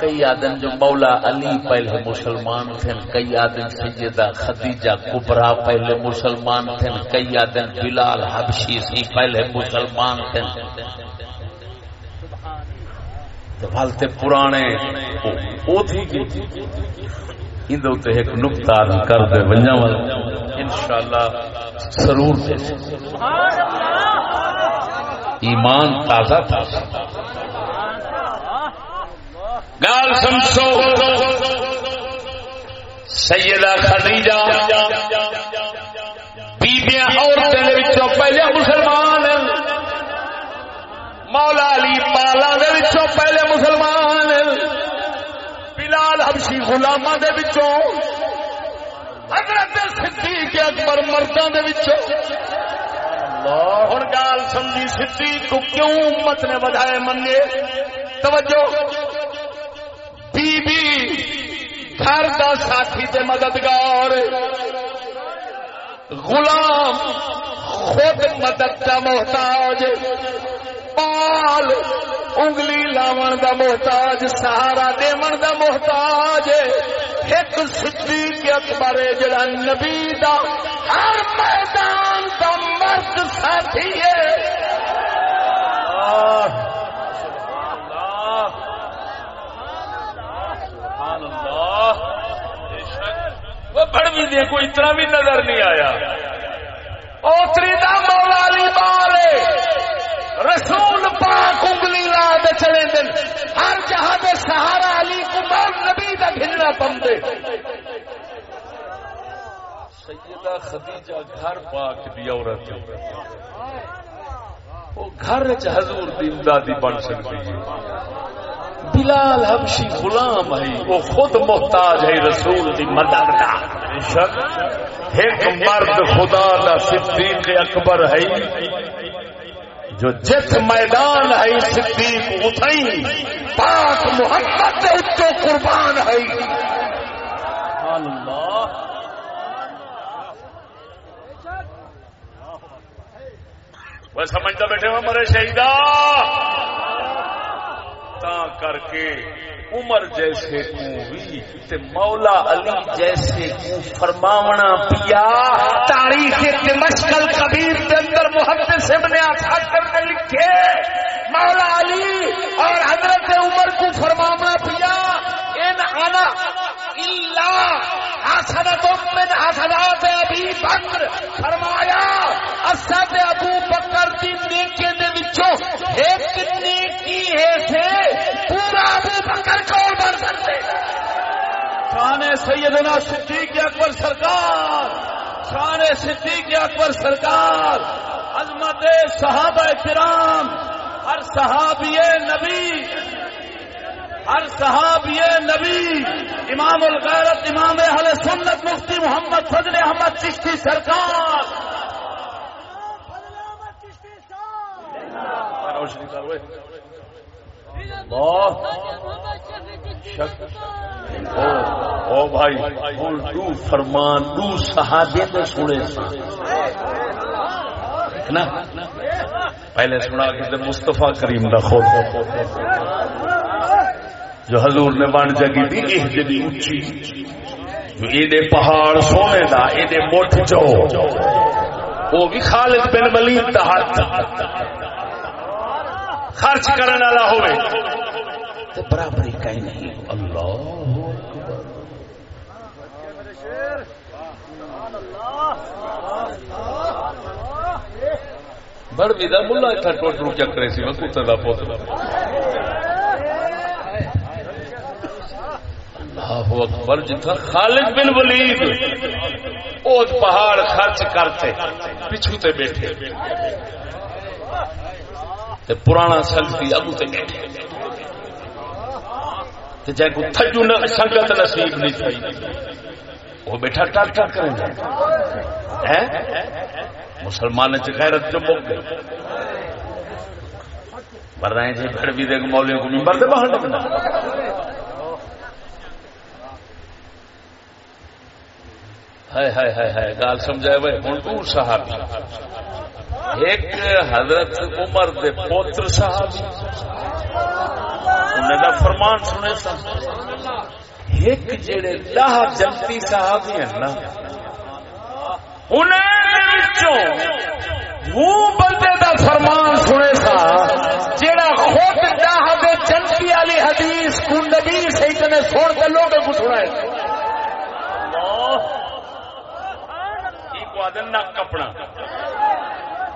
کئی آدم جو مولا علی پہلے مسلمان تھے، کئی آدم سیدہ خدیجہ کبرا پہلے مسلمان تھے، کئی آدم بلال حبشی سی پہلے مسلمان تھے۔ تو پرانے، او تھی کی؟ اندو تے ایک نقطہ عرض کر دے ونجا والا انشاءاللہ ضرور دے۔ ایمان تازہ تھا۔ گال سمسو سیدہ خدیجہ، بیبیاں عورتیں وچوں پہلے مسلمان مولا علی پالا دے وچوں پہلے مسلمان بلال حبشی غلاماں دے وچوں، حضرت صدیق اکبر مرداں دے وچوں۔ ہن گال سمجھی، صدیق کو کیوں امت نے بدھائے منگے؟ توجہ۔ بی بی گھر کا ساتھی تے مددگار، غلام خود مدد کا محتاج، پال انگلی لاون دا محتاج، سہارا دیون دا محتاج، ایک صدیق اکبر، جڑا نبی دا ہر میدان دا مرد ساتھی ہے اللہ اللہ سبحان اللہ وہ بڑوی دے کوئی اتنا بھی نظر نہیں آیا۔ اوتری دا مولا علی بارے رسول پاک انگلی لا دے چلے دن۔ ہر جہاں دے سہارا علی کو مول نبی دا گھرنا پمدے سیدہ خدیجہ گھر پاک دی عورت وہ گھر چ حضور دی امدادی بن سکتی ہے۔ بلال حبشی غلام ہے وہ خود محتاج ہے رسول دی مدد کا۔ ایک مرد خدا دا صدیق اکبر ہے جو جس میدان ہے صدیق اتھائی پاک محمد اتو قربان ہے۔ اللہ۔ وہ سمجھتا بیٹھے ہو مرے شہیدہ تا کر کے عمر جیسے کو بھی تے مولا علی جیسے کو فرماونا پیا تاریخ دمشق کبیر کے اندر محدث ابن عساکر نے لکھے مولا علی اور حضرت عمر کو فرماونا شان سیدنا صدیق اکبر سرکار شان صدیق اکبر سرکار عظمت صحابہ کرام ہر صحابی نبی ہر صحابی نبی امام الغیرت امام اہل سنت مفتی محمد فضل احمد چشتی سرکار۔ روشنی کر او بھائی ہن تو فرمان تو صحابے تے سنے سا نا۔ پہلے سنا کہ مصطفی کریم دا خود۔ جو حضور نے بن جگی تھی یہ جی اچھی جو ایڈے پہاڑ سونے دا ایڈے مٹھ جو وہ بھی خالد بن ولید دا ہاتھ۔ خرچ کرنے والا ہوئے۔ تو برابری کہیں نہیں۔ اللہ بڑ بھی ملا اتنا ٹوٹ ٹوٹ چکرے سی میں کتے کا پوت۔ اللہ اکبر جتنا خالد بن ولید او پہاڑ خرچ کرتے پچھو تے بیٹھے۔ تے پرانا سنگتی اگو تے بیٹھے۔ تے کو تھجو سنگت نصیب نہیں تھی وہ بیٹھا ٹر ٹر کریں گے مسلمان غیرت جو مک گئی بردائیں جی پھر بھی دیکھ مولوی کو ممبر دے باہر لگنا ہے ہے ہے ہے گال سمجھائے بھائی ہوں تو صحابی۔ ایک حضرت عمر دے پوتر صحابی انہیں دا فرمان سنے سا ایک جڑے دہ جنتی صحابی ہیں نا بندے دا فرمان سنے سا، جیڑا خود ڈاہ دے جنتی والی حدیث کو نبی سہی نے سن کے لوگ کو سنا نہ کپڑا۔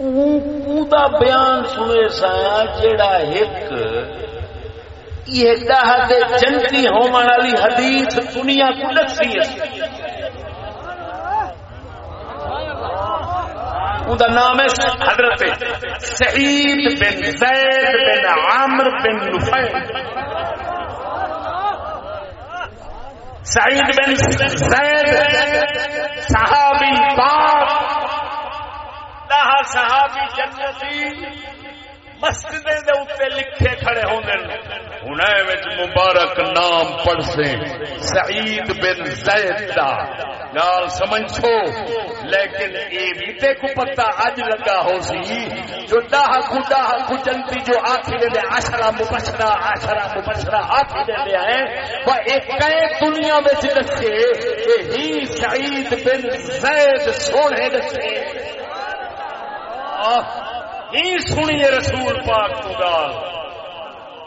بیان سنے سا جڑا ایک یہ ڈاہ جنتی ہومن والی حدیث دنیا کو دسی ان نام ہے حضرت سعید بن زید بن عامر بن نفیل۔ سعید بن زید، صحابی پاک۔ دہ صحابی جنتی مسجد لکھے کھڑے ہوندے ہن مبارک نام پڑھ سے سعید بن زید دا گال سمجھو، لیکن اے بھی تے کو پتہ اج لگا ہو سی، جو ڈاہ کو ڈاہ کو جنتی جو آکھی دے عشرہ مبشرہ عشرہ مبشرہ آکھی دے دے ہیں وہ ایک کئے دنیا وچ دسے، کہ ہی سعید بن زید سونے دسے۔ ہی سنیے رسول پاک کو گال۔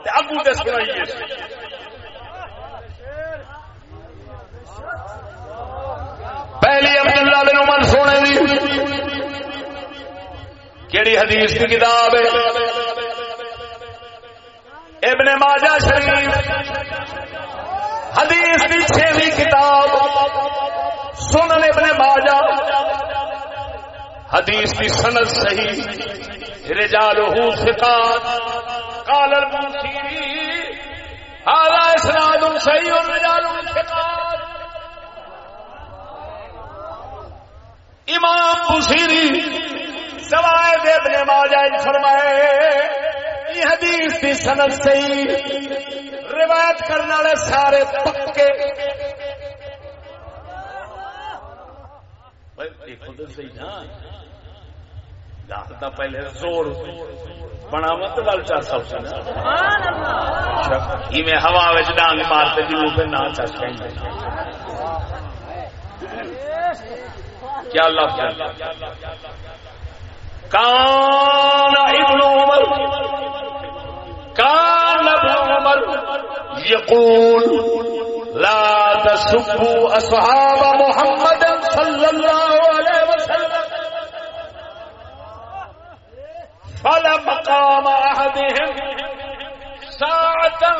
اگو دے سنائیے پہلی عبداللہ بن عمر سونے دی۔ کیڑی حدیث کی کتاب ہے؟ ابن ماجہ شریف۔ حدیث کی چھویں کتاب۔ سنن ابن ماجہ۔ حدیث کی سند صحیح رجاله ثقات قال المنصري هذا اسناد صحيح رجاله ثقات امام بصیری سوائے ابن ماجہ فرمائے، یہ حدیث کی سند صحیح، روایت کرنے والے سارے پکے خود صحیح نا دا پہلے زور بناوت گل چل سب میں ہوا ڈانگ مارتے جلو پہ نہ چل کیا لفظ کان ابن عمر کان ابن عمر یقول لا تسبوا اصحاب محمد صلی اللہ علیہ وسلم. فلا مقام احدهم ساعة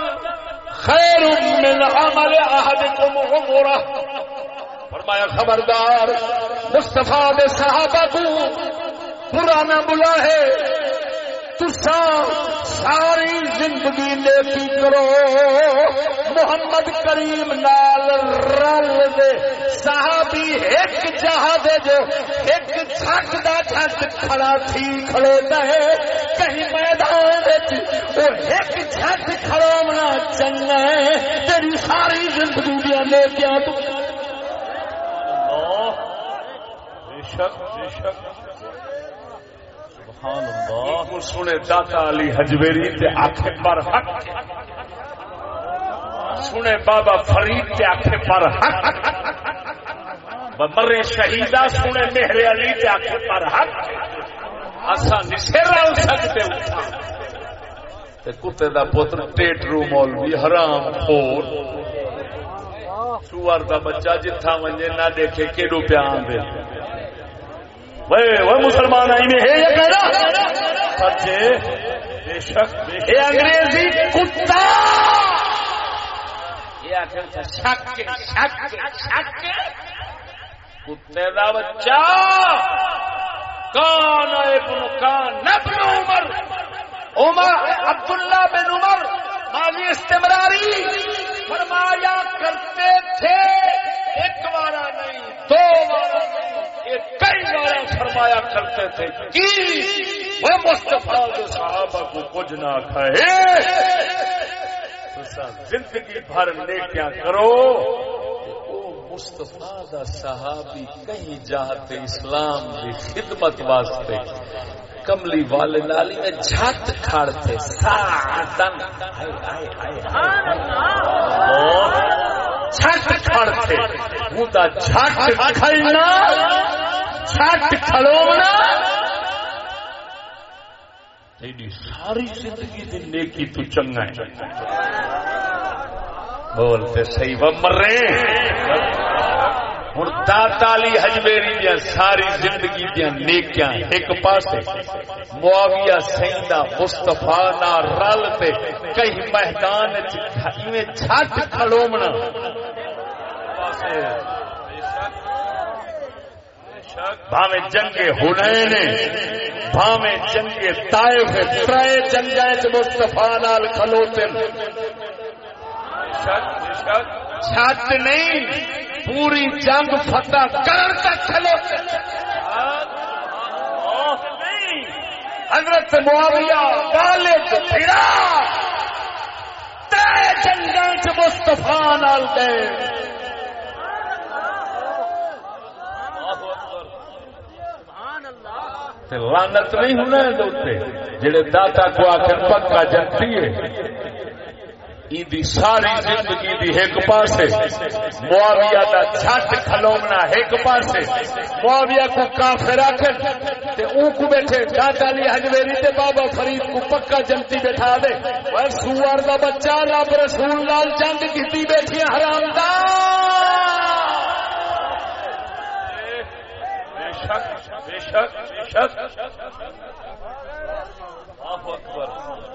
خیر من عمل احدكم عمره فرمایا، خبردار، مصطفیٰ دے صحابہ کو پرانا بلا ہے۔ تسا ساری زندگی نیکی کرو۔ محمد کریم نال رل دے۔ صحابی ایک جہاد جو ایک چھک دا چھک کھڑا تھی کھڑو ہے کہیں میدان وچ او ایک چھک کھڑونا چنگا ہے۔ تیری ساری زندگی دیا نیکیاں تو۔ اللہ، بے شک بے شک۔ سبحان اللہ۔ کو سنے داتا علی حجویری تے آنکھیں پر حق سنے بابا فرید تے آنکھیں پر حق۔ مرے شہیدہ سنے مہر علی تے آنکھیں پر حق۔ اسا نسے رل سکتے اٹھا۔ تے کتے دا پتر ٹیٹ رو مولوی حرام خور۔ سوار دا بچہ جتھا ونجے نہ دیکھے کیڑو پیان دے۔ وہ مسلمان آئی میں ہے یہ کہنا سچے؟ بے شک یہ انگریزی کتا! یہ آخر شک شک شک۔ کتے دا بچہ! کان ابن کان؟ ابن عمر۔ عمر عبداللہ بن عمر ماضی استمراری۔ فرمایا کرتے تھے۔ ایک بارہ نہیں، دو بارہ نہیں، یہ کئی بارہ فرمایا کرتے تھے۔ کی؟ وہ مصطفیٰ جو صحابہ کو کچھ نہ کھائے زندگی بھر نیکیاں کرو۔ مستفا دا صحابی کہیں جاتے اسلام کی خدمت واسطے۔ کملی والے نالی میں جھت کھڑتے ساتن چھٹ کھڑتے وہ دا چھٹ کھڑنا چھٹ کھڑونا۔ تیری ساری زندگی دی نیکی تو چنگا ہے۔ بولتے صحیح، وہ مر رہے ہوں دالی ہجمیری دیا ساری زندگی دیا نیکیاں ایک پاسے معاویہ سیندا مستفا نہ رل تے کئی میدان چھٹ کھڑومنا بھاوے جنگے ہنین بھاوے جنگے طائف ترے جنگیں مستفا نال کھلوتے چھت نہیں، پوری جنگ فتح کر تک کھلوتے حضرت معاویہ والد پھرا۔ ترے جنگیں مستفا نال گئے۔ لانت نہیں ہونا ہے جڑے داتا کو آخر پکا جنتی ہے۔ ایدی ساری زندگی دی ایک پاسے، معاویہ دا چھت کھلونا ایک پاسے۔ معاویہ کو کافر آخر تے اون کو بیٹھے داتا علی حجویری تے بابا فرید کو پکا جنتی بیٹھا دے۔ اور سوار دا بچہ، رب رسول لال جنگ کیتی بیٹھی، حرام دا۔ بے شک بے شک بے شک۔ اللہ اکبر۔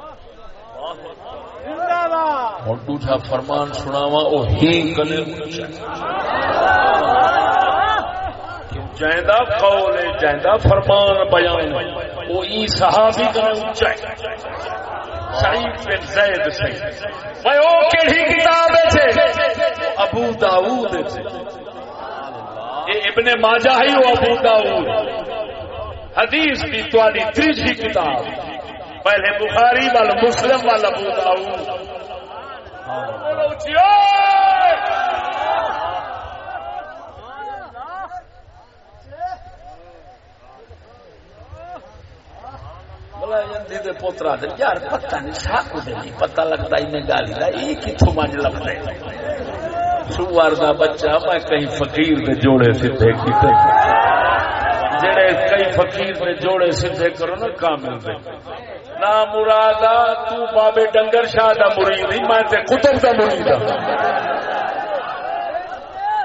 اور دوسرا فرمان سناوا وہ ہی قول فرمان بیان وہ ای صحابی کا اونچا سعید بن زید سے۔ او کیڑی کتاب ہے ابو داؤد ابن ماجہ ہی وہ ابو داؤد۔ حدیث کی تواڈی تیسری کتاب۔ پہلے بخاری وال مسلم والا ابو داؤد. پوترا یار پتا نہیں ساک نہیں پتا لگتا انہیں گالی کا یہ کتوں من لگتا ہے سوار کا بچہ، میں کہیں فقیر کے جوڑے سیدھے کیتے۔ جڑے کئی فقیر کے جوڑے سیدھے کرو نا، کامل دے۔ نہ مرادا تو بابے ڈنگر شاہ دا مرید نہیں، میں تے کتب دا مرید ہوں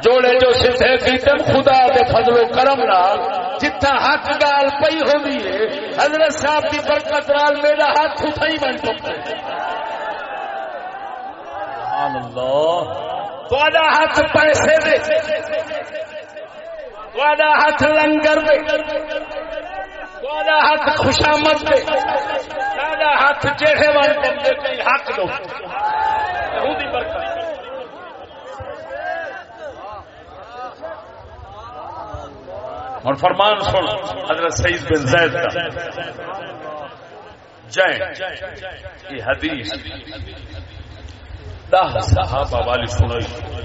جوڑے جو سدھے کیتن خدا دے فضل و کرم نال جتھا حق گال پئی ہوندی ہے، حضرت صاحب دی برکت نال میرا ہاتھ اٹھائی بن چکے سبحان اللہ۔ تہاڈا ہاتھ پیسے دے تہاڈا ہاتھ لنگر دے۔ تہاڈا ہاتھ خوشامد دے۔ جڑا ہاتھ چیڑے والے بندے کئی حق دو یہودی برکت۔ اور فرمان سن، حضرت سعید بن زید کا۔ جائیں۔ یہ حدیث۔ دہ صحابہ والی سنائی۔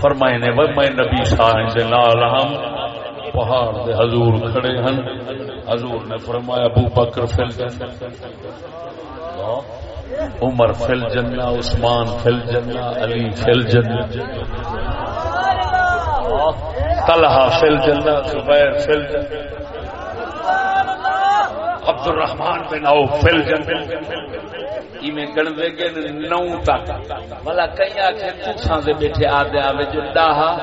فرمائے نے میں نبی شاہ دے نال ہم پہاڑ دے حضور کھڑے ہیں حضور نے فرمایا، ابو بکر فل عمر فل جنہ عثمان فل جنہ علی فل جنہ طلحہ فل جنہ زبیر فل جنہ عبد الرحمان بن عوف فل جنہ میں گن دے گے نو تک۔ کئی آخر تساں دے بیٹھے آدھے آوے جو ڈاہا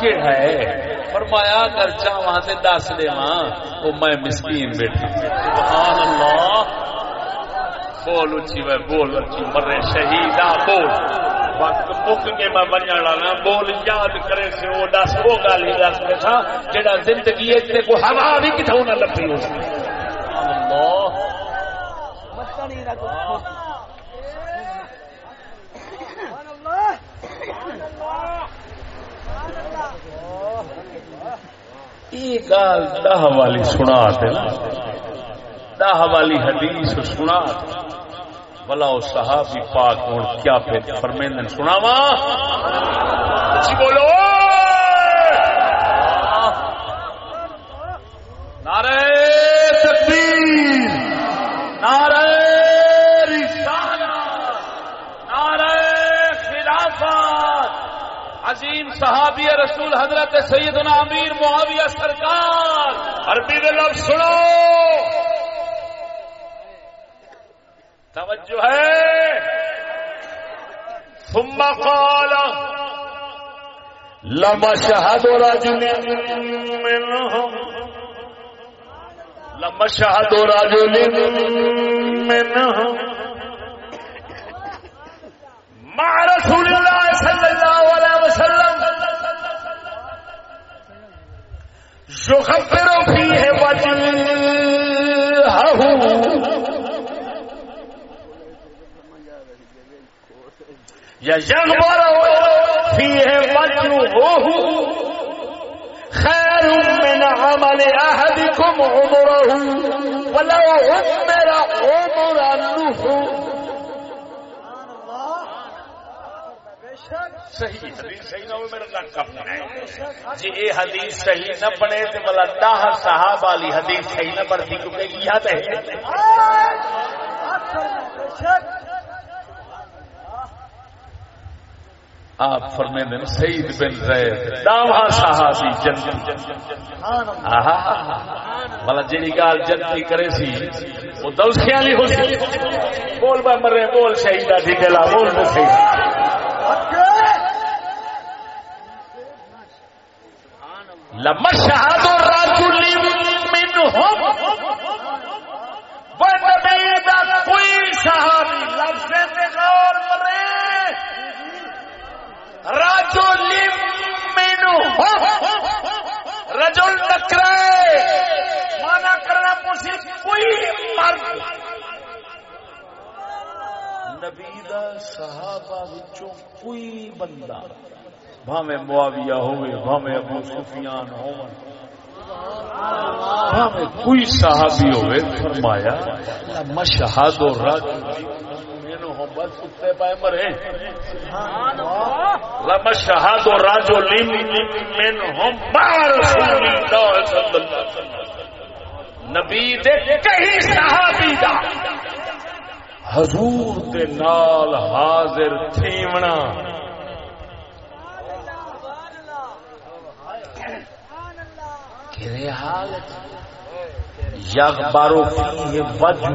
کیڑا ہے؟ فرمایا، اگر چاہ دس دے وہاں وہ میں مسکین بیٹھا۔ سبحان اللہ بول اچھی میں، بول اچھی، مرے شہید بول۔ وقت مک کے میں بنیا لانا بول یاد کرے سے وہ دس، وہ گل ہی دس بیٹھا جہاں زندگی ہے کو ہوا بھی کتوں نہ لبھی اللہ گال دہ والی سنا دہ والی حدیث سنا۔ بلا وہ صحابی پاک ہوں کیا پھر فرمیندن سنا وا بولو۔ نعرہ تکبیر۔ نعرہ عظیم صحابی رسول حضرت سیدنا امیر معاویہ سرکار۔ عربی دے لفظ سنو۔ توجہ ہے۔ ثم قال لما شهد رجل منهم لما شهد رجل منهم مع رسول الله صلى الله عليه وسلم. يخبر فيه وجهه يغبر فيه وجهه خير من عمل أحدكم عمره ولو عمر عمر النفوس صحیح حدیث، صحیح نہ ہو میرا نہ کم جی یہ حدیث صحیح نہ بنے تو بلا داہ صاحب والی حدیث صحیح نہ بنتی کیونکہ یاد ہے۔ آپ فرمے دن سعید بن زید داوا صحابی جنتی بلا جی گال جنتی کرے سی، وہ دوسیاں لی ہو سی بول با مرے، بول شہیدہ دی بول تو صحیح۔ لما شہاد الرجل وہ نبی دا کوئی صحابی لفظ غور رجل رجل مانا کرنا پوسی کوئی مرد. نبی دا صحابہ وچوں کوئی بندہ بھاوے معاویہ ہوئے بھاوے ابو سفیان ہوئے بھاوے کوئی صحابی ہوئے، فرمایا مشہد و رج بس پائے مرے۔ لما شہاد و من ہم صلی اللہ علیہ وسلم۔ نبی دے کہیں صحابی دا۔ حضور دے نال حاضر تھیونا۔ کہرے حالت یغبارو فیہ وجہ۔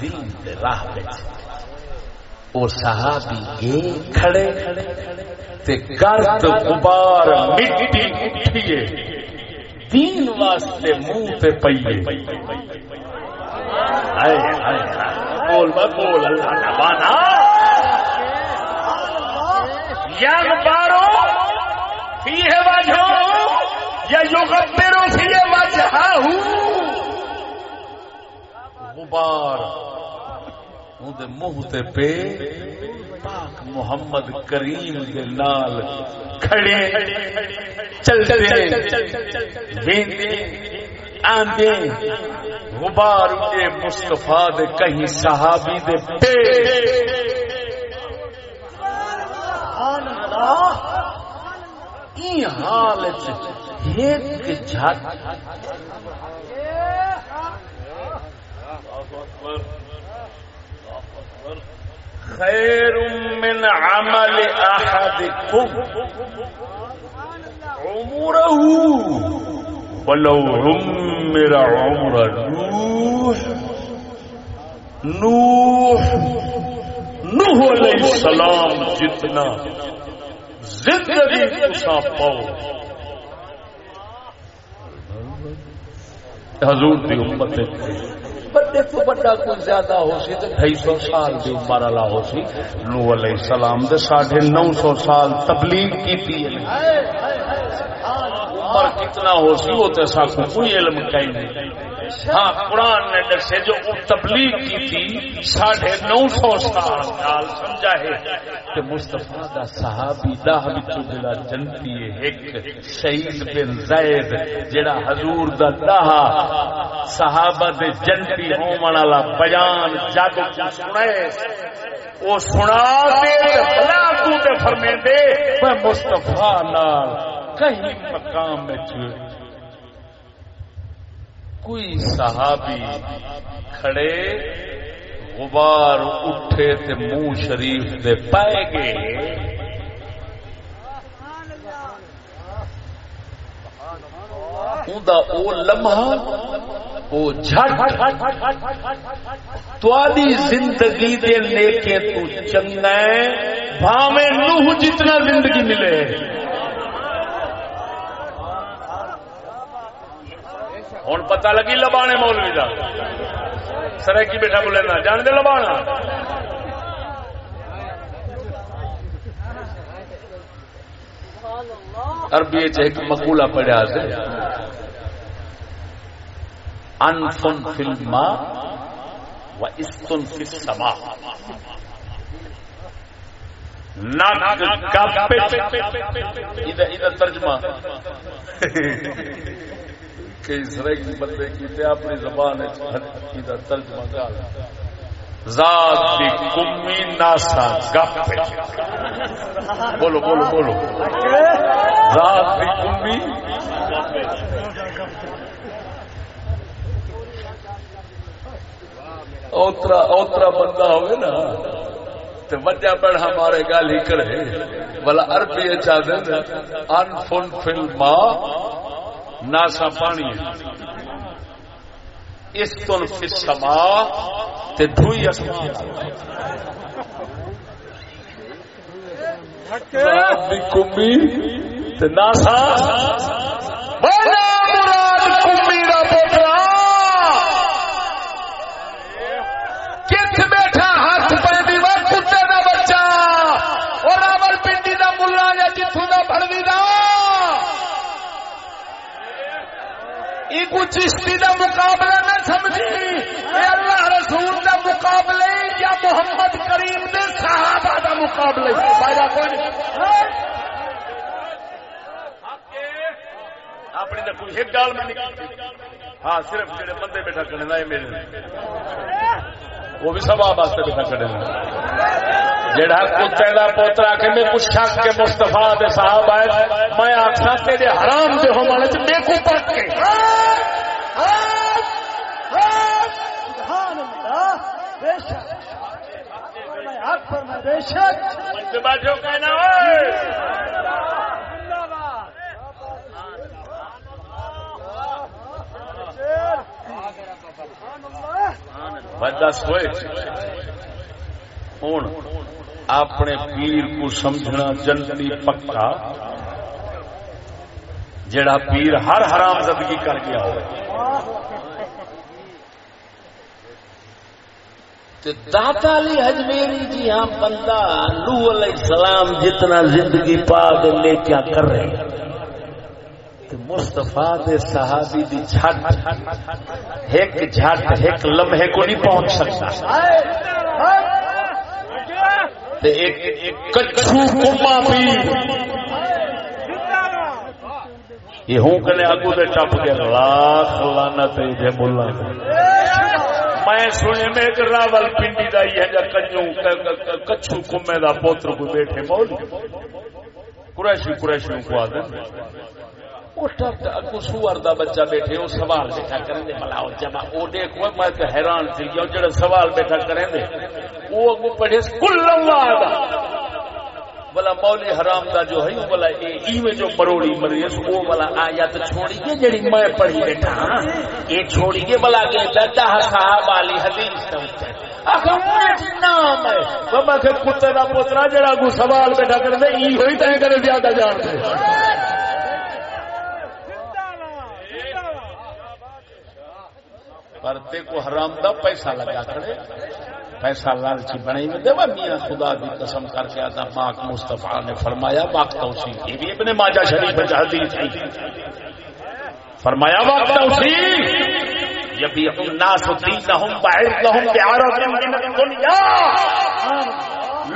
دل دے راہ بیٹھ اور صحابی گئے کھڑے تے گرد غبار مٹی اٹھیے دین واسطے منہ تے پئیے۔ ہائے ہائے بول بول اللہ کا فیہ وجہ یا یغبرو فی وجہہ غبار، اون دے منہ تے پہ پاک محمد کریم دے نال کھڑے، چلتے، ویندے، آندے، غبار اٹھے مصطفیٰ دے کہیں صحابی دے پہ سبحان اللہ۔ این حال ایک جھٹ۔ خیر من عمل احدكم عمره ولو عمر عمر نوح۔ نوح نوح علیہ السلام جتنا زندگی تسا پاؤ۔ حضور دی امت بڑے تو بڑا کوئی زیادہ ہو سی ڈھائی سو سال دی عمر والا ہو سی۔ نو علیہ السلام دے ساڑھے نو سو سال تبلیغ کی عمر کتنا ہو سی سا کوئی علم کہیں۔ نہیں ہاں قرآن نے دسے جو تبلیغ کی تھی، ساڑھے نو سو سال نال سمجھا ہے کہ مصطفیٰ دا صحابی داہ وچوں بلا جنتی ہے، ایک شہید بن زید، جڑا حضور دا داہ صحابہ دے جنتی ہون والا بیان جگ کو سنے وہ سنا دے بلا تو تے فرمیندے میں مصطفیٰ نال کہیں مقام وچ کوئی صحابی کھڑے، غبار اٹھے تے منہ شریف دے پائے گئے۔ اوندا او لمحہ، او جھٹ۔ تواڈی زندگی دے نیکے تو چنگا ہے، بھاویں نوح جتنا زندگی ملے۔ ہوں پتا لگی لبانے مولوی کا سرکی بیٹھا بولے نا جان دے لبانا عربی ایک مقولہ پڑھا سے انفن فلما و استن فی السما۔ ناک گپ ادھر ترجمہ۔ کہ اسرائیل بندے کی اپنی زبان ادھر ترجمہ کر۔ ذات کی کمی ناسا گپ بولو بولو بولو۔ ذات کی کمی۔ اوترا اوترا بندہ ہوئے نا۔ تو وجہ بڑھ ہمارے گال ہی کرے۔ بلا عربی اچھا چاہتے ان فن فل ماں ناسا پانی اس تن فی سما تے دھوئی اسمان کمی تے ناسا۔ مراد کمی دا پوترا کت بیٹھا ہاتھ پہ دیوا کتے دا بچہ اور راول پنڈی دا ملا یا جتھوں دا بھڑوی دا کو چشتی کا مقابلہ نہ سمجھی۔ اے اللہ رسول کا مقابلے یا محمد کریم دے صحابہ کا مقابلے۔ فائدہ کوئی اپنی تو کوئی ایک گال میں ہاں صرف جڑے بندے بیٹھا کرنے لائے میرے۔ وہ بھی سب واسطے بیٹھا کرنے جڑا کتے کا پوترا کہ میں کچھ شک کے مستفا دے صاحب آئے، میں آخا تیرے حرام دے ہو مانے بے کو پڑھ کے۔ سبحان اللہ بے شک بے کہنا دس ہوئے۔ ہوں اپنے پیر کو سمجھنا جنتی پکا جڑا پیر ہر حرام زدگی کر گیا ہو داتا علی ہجمیری جی ہاں بندہ نو علیہ السلام جتنا زندگی پا کے لے کیا کر رہے مستفا دے صحابی دی جھٹ، ایک جھٹ، ایک لمحے کو نہیں پہنچ سکتا۔ تے ایک کچھو کما پی یہ ہوں کنے اگو دے ٹپ کے لاکھ لعنت دے مولا میں سنے میں ایک راول پنڈی دا ہی ہے جا کنجو کچھو کمے دا پوتر کو بیٹھے مول قریشی قریشی کو آدھے۔ وہ ٹپ دا بچہ بیٹھے، وہ سوال بیٹھا کریں دے ملاؤ جمع او دیکھو، میں تو حیران تھی جو جڑا سوال بیٹھا کریں دے، وہ اگو پڑھے، کل اللہ بلا مولی حرام دا جو ہے بلا اے، ایویں جو مروڑی مری وہ بلا آیت چھوڑی کے جڑی میں پڑھی بیٹھا ہاں۔ یہ چھوڑی کے بلا کے دتا صاحب علی حدیث نام ہے۔ بابا کے کتے دا پوترا جڑا کو سوال بیٹھا کر ای ہوئی تے کرے زیادہ جان دے۔ پردے کو حرام دا پیسہ لگا کرے پیسہ لالچی بنائی میں دے۔ میاں خدا دی قسم کر کے آتا پاک مصطفیٰ نے فرمایا وقت اسی یہ بھی ابن ماجہ شریف حدیث ہے فرمایا وقت اسی یبی الناس دینہم بعرضہم بعرض من الدنیا۔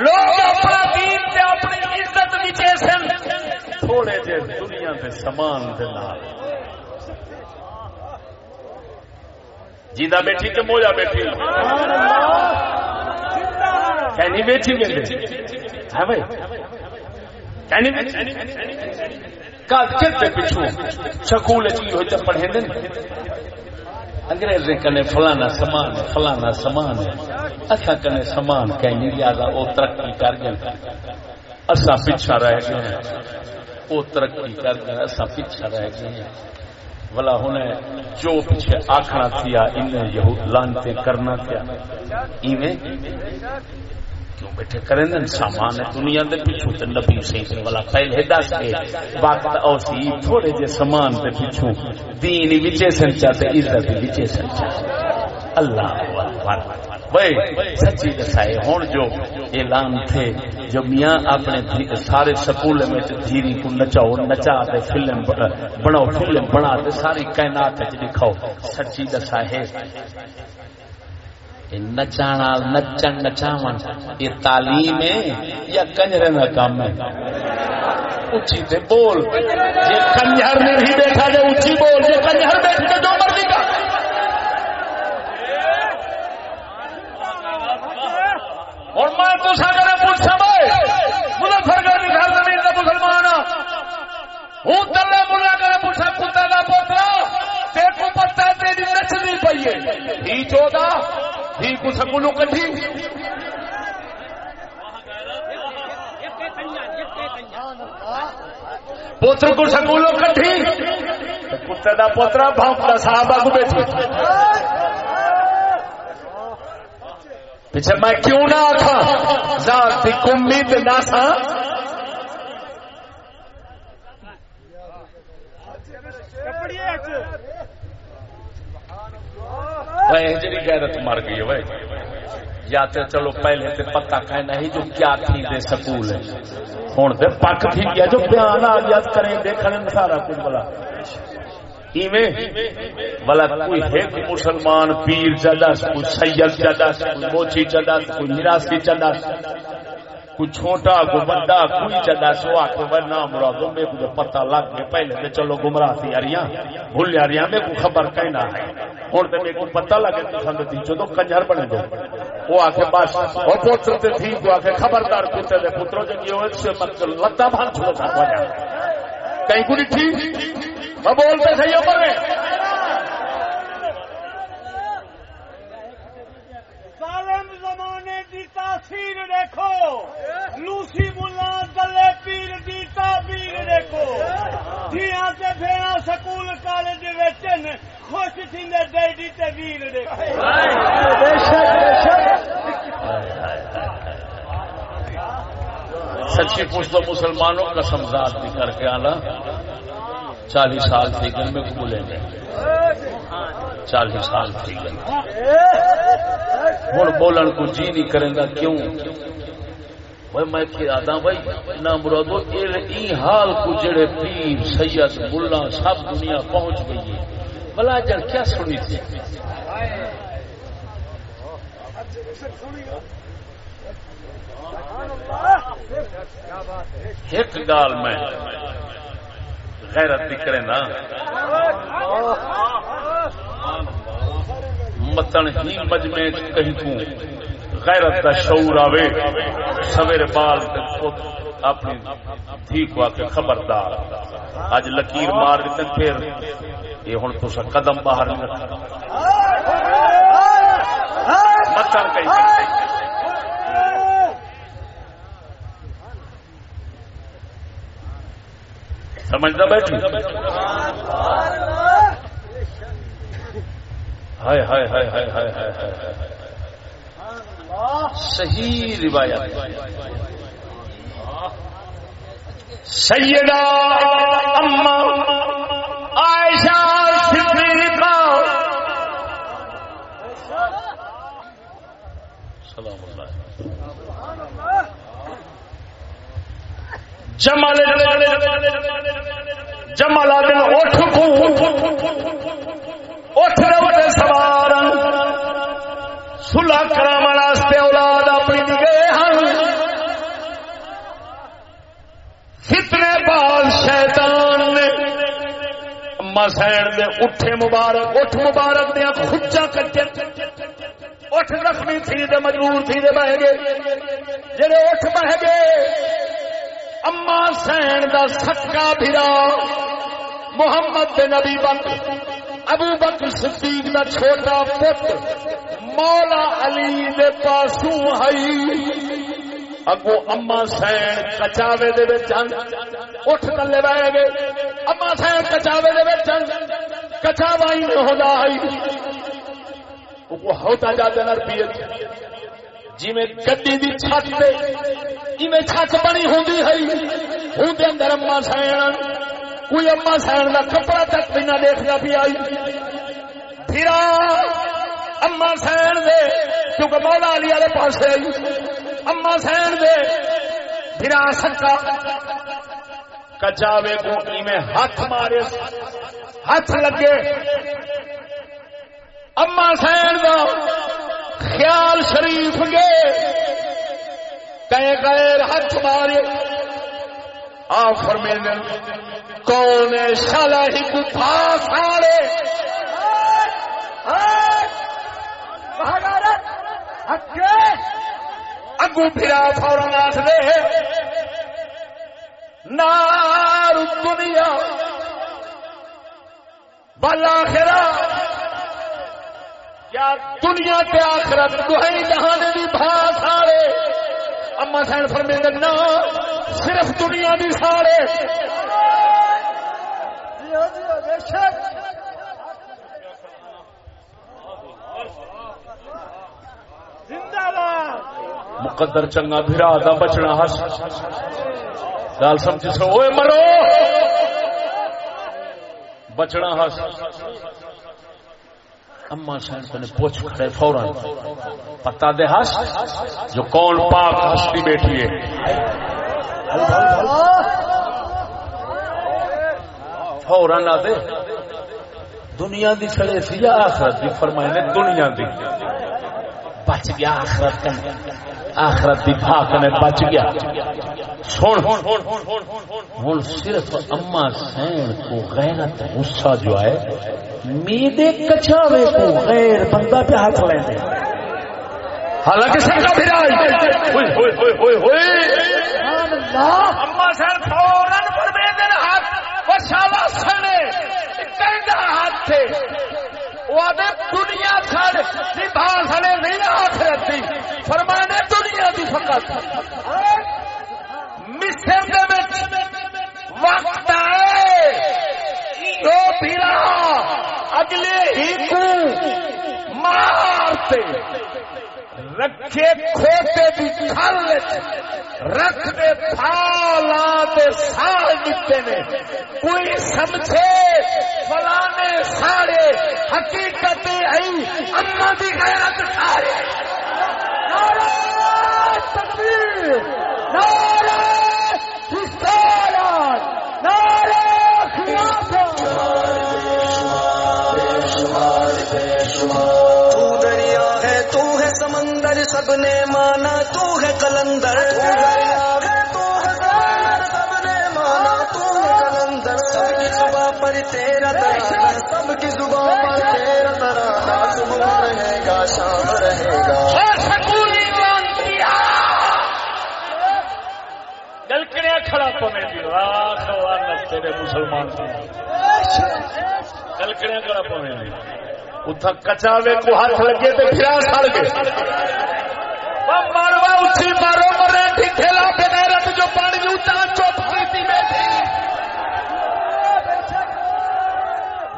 لوگ اپنا دین تے اپنی عزت وچے سن تھوڑے جے دنیا دے سامان دے نال۔ جیدا بیٹھی کہ موجا بیٹھی۔ کہنی بیٹھی میرے ہے بھائی۔ کہنی بیٹھی؟ پچھو سکول چیز ہوئی تو پڑھے دن انگریز کنے فلانا سامان ہے فلانا سامان۔ ہے اصا کنے سامان کہیں زیادہ وہ ترقی کر گئے۔ اصا پیچھا رہ گئے۔ وہ ترقی کر گئے اصا پیچھا رہ گئے۔ بلا ہوں جو پیچھے آخنا تھیا ان لانتے کرنا کیا ایویں؟ کیوں بیٹھے کریں دن؟ سامان دنیا دے پیچھو تے نبی سے والا پہلے دس کے وقت اوسی تھوڑے جے سامان دے پیچھو دین وچے سنچا تے عزت وچے سنچا۔ اللہ اکبر۔ بھائی، سچی دسائے ہوں جو اعلان تھے، جو میاں اپنے سارے سکول میں دھیری کو نچاؤ، نچا دے فلم بناؤ، فلم بنا دے، ساری کائنات دکھاؤ۔ سچی دسائے۔ نچانا، نچن، نچاون یہ تعلیم ہے یا کنجر کا کام ہے؟ اچھی تے بول۔ یہ کنجر میں بھی بیٹھا جائے اچھی بول۔ یہ کنجر بیٹھ کے جو تو سارے مظفر گڑھ گھر زمین کا مسلمان ہوں تلے ملا کر پوچھا کتے کا پوترا پتا تیری نچنی پی ہے۔ ہی ہی کٹھی۔ پوتر کو سکولو کٹھی۔ کتے کا پوترا بھونکتا صاحب کو بیٹھی پیچھے میں کیوں نہ آخا ذات کی امید نہ سا جی غیرت مر گئی ہے یا تو چلو پہلے تے پتا کہنا ہی جو کیا تھی دے سکول ہے۔ ہوں تو پک تھی گیا، جو بیان آ گیا کریں، دیکھنے سارا کچھ بلا۔ بلا کوئی ایک مسلمان پیر چدس کوئی سید چدس کوئی موچی چدس کوئی نراسی چدس کوئی چھوٹا، کوئی بڑا، کوئی چدس وہ آ کے نام مراد میں کو پتہ لگ گیا، پہلے تو چلو گمراہ تھی اریاں بھول اریاں میں کوئی خبر کہنا ہے ہوں تو میرے کو پتہ لگے تو سن تھی چلو کنجر بنے دو وہ آ کے بس، وہ پوتر تھی کو آ کے خبردار کتے دے پتروں جو ہوئے سے مت لتا بھان چھوڑا کہیں کو نہیں میں بولتے تھے یہ پر ظالم زمانے دی تاثیر دیکھو۔ لوسی ملا دلے پیر دی تعبیر دیکھو۔ دھیاں تے بھیڑا سکول کالج وچن خوش تھیندے ڈیڈی تے ویر دیکھو بے شک بے شک سچی پوچھ تو مسلمانوں کا سمزاد بھی کر کے آنا۔ چالیس سال تھی گن میں بولیں گے چالیس سال تھی گن ہوں، بولن کو جی نہیں کریں گا، کیوں؟ بھائی، میں کہ آدھا، بھائی، نہ مرادو ای حال کو جڑے پیر، سید، ملا، سب دنیا پہنچ گئی ہے۔ بلا جڑ کیا سنی تھی؟ ایک گال میں غیرت نکرے نا. متن ہی مجمے کہیں تو غیرت کا شعور آوے، سویرے بال اپنی دھی کو آ کے خبردار۔ اج لکیر مار دیتے پھر یہ ہوں تو قدم باہر نہیں رکھا متن کہیں۔ سمجھتا بیٹھی ہائے ہائے ہائے ہائے ہائے ہائے ہائے صحیح روایت سیدہ اما عائشہ صدیقہ سلام اللہ جمال جمال دن اٹھ کو اٹھ دے سوار سلا کرام واسطے اولاد اپنی گئے ہیں فتنے بال شیطان نے اما سین دے اٹھے مبارک اٹھ مبارک دیا خچا کٹے۔ اٹھ زخمی تھی دے، مجبور تھی دے، بہ گئے۔ جڑے اٹھ بہ گئے اما سین دا سکا بھرا۔ محمد بن نبی بک، ابو بک صدیق دا چھوٹا پت، مولا علی دے پاسو ہئی اگو اما سین کچاوے دے وچن اٹھ تلے بہ گئے۔ اما سین کچاوے دے وچن کچاوا ہی ہو جائی وہ ہوتا جاتے نر پیت جی گڈی دی چھت جی چھت بنی ہوں ہوں اندر اما سین کوئی اما سین کا کپڑا تک بنا دیکھنا پی آئی۔ پھر اما سین دے کیونکہ مولا علی والے پاس آئی۔ اما سین دے پھر سکا۔ کچاوے کو میں ہاتھ مارے، ہاتھ لگے۔ اما سین کا خیال شریف گے کئے غیر ہاتھ مارے۔ آ فرمینے کون شالا ہی گفا سارے؟ اگو پھرا فورن آس دے۔ نار دنیا بلا خرا کیا دنیا کے آخرت دہائی جہانے بھی بھا سارے۔ اما سین فرمے نہ، صرف دنیا بھی سارے مقدر چنگا بھرا دا بچنا ہس۔ گال سمجھ سو مرو۔ بچنا ہس۔ اما سین نے پوچھ کھڑے فوراً۔ پتا دے ہس، جو کون پاک ہستی بیٹھی ہے۔ فوراً آ دے۔ دنیا دی سڑے سی یا آخرت دی؟ فرمائے نے دنیا دی۔ بچ گیا آخرت کا آخرت دی بھاک نے بچ گیا۔ سن۔ ہوں صرف اما سین کو غیرت غصہ جو ہے میدے کچاوے کو غیر بندہ پہ ہاتھ حالانکہ اما سین فوراً پر سنے کہندا ہاتھ تھے۔ وہ دنیا سڑ، سیدھا سڑے نہیں آخرت دی۔ فرمانے دنیا دی فقط۔ مصر دے وقت آئے دو پھرا اگلے ہی کو مارتے۔ رکھے کھوتے دی کھل رکھ دے پھالا دے سال دیتے نے۔ کوئی سمجھے فلانے سارے حقیقت آئی، اما دی غیرت سارے نعرہ تکبیر، نعرہ رسالت، نعرہ خلافت۔ بے شمار بے شمار بے شمار۔ سب نے مانا تو ہے کلندر۔ تو ہے سب نے مانا تو ہے کلندر۔ سب کی زباں پر تیرا ترانہ سب کی زباں پر تیرا ترانہ صبح رہے گا شام رہے گا۔ گلکڑیا کھڑا پونے دی۔ راہ لانت تیرے مسلمان کی گلکڑیا کھڑا پونے دی۔ اتھا کچاوے کو ہاتھ لگے تے پھرا سڑ گئے۔ وہ ماروا اچھی مارو، مرے ٹھیلا پہ غیرت جو پانی اونچا چپ کیتی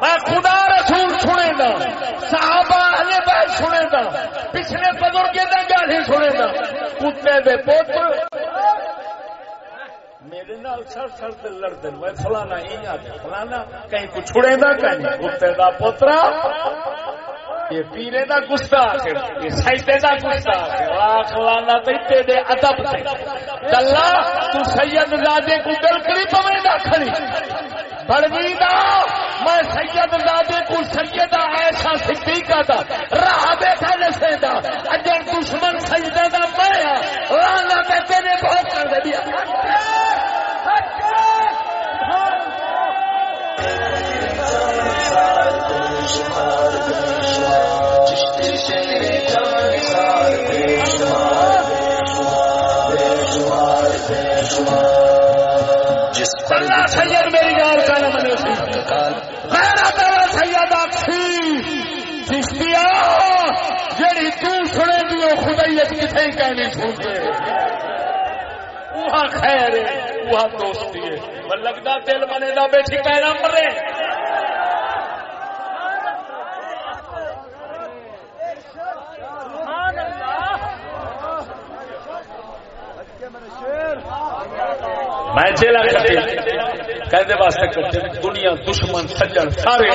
میں خدا رسول سنے گا صحابہ اہل بیت سنے گا پچھلے بزرگے دا گاڑی سنے گا کتے دے پوتر میرے نال سر سر تے لڑتے میں فلانا ہی آتے فلانا کہیں کو چھڑے دا کہیں کتے دا پوترا۔ یہ پیرے دا گستاخ ہے یہ سائتے دا گستاخ ہے واہ، فلانا تے تیرے ادب سے دلہ، تو سید زادے کو دل کری پویں دا کھڑی۔ بڑوی دا، میں سید زادے کو سیدہ ایسا صدیقہ دا۔ راہ بیٹھا نسے دا اجر دشمن سجدہ دا میں لانا تے تیرے بہت کر دے دیا چشتی شیر جان سار بے شمار بے شمار بے شمار بے شمار جس پر اللہ سید میری گال کا نام نے سی سید آخسی۔ چشتیا جیڑی تو سنے خدائیت کہنی سنتے۔ وہاں خیر ہے وہاں دوستی ہے۔ لگتا دل بنے دا بیٹھی کہنا مرے۔ میں جیلا کٹے کہنے واسطے کٹے دنیا دشمن سجن سارے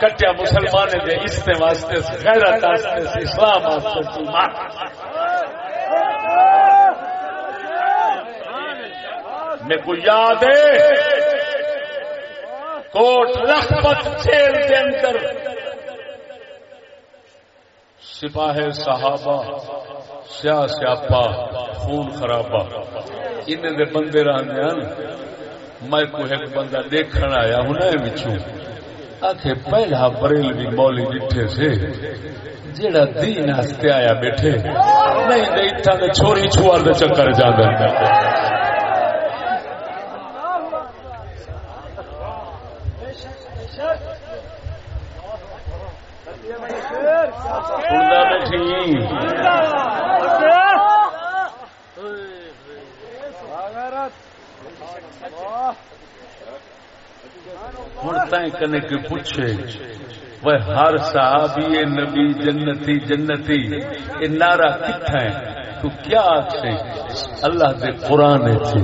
کٹیا مسلمان دے استے واسطے، غیرت واسطے، اسلام واسطے سے میرے کو یاد ہے۔ کوٹ لکھپت جیل کے اندر۔ سپاہ صحابہ، سیاہ سیاپا، خون خرابا ان دے بندے رہنے ہیں میں کو ایک بندہ دیکھن آیا ہوں نا بچوں آخے پہلا بریلوی مولی ڈٹھے سے، جیڑا دین ہستے آیا بیٹھے، نہیں دیکھتا تو چھوڑی چھوار دے چکر جانا سندا بیٹھی ہوں تائیں کے پوچھے وہ ہر صحابی نبی جنتی جنتی یہ نعرہ کتھا ہے تو کیا آخے اللہ دے قرآن چ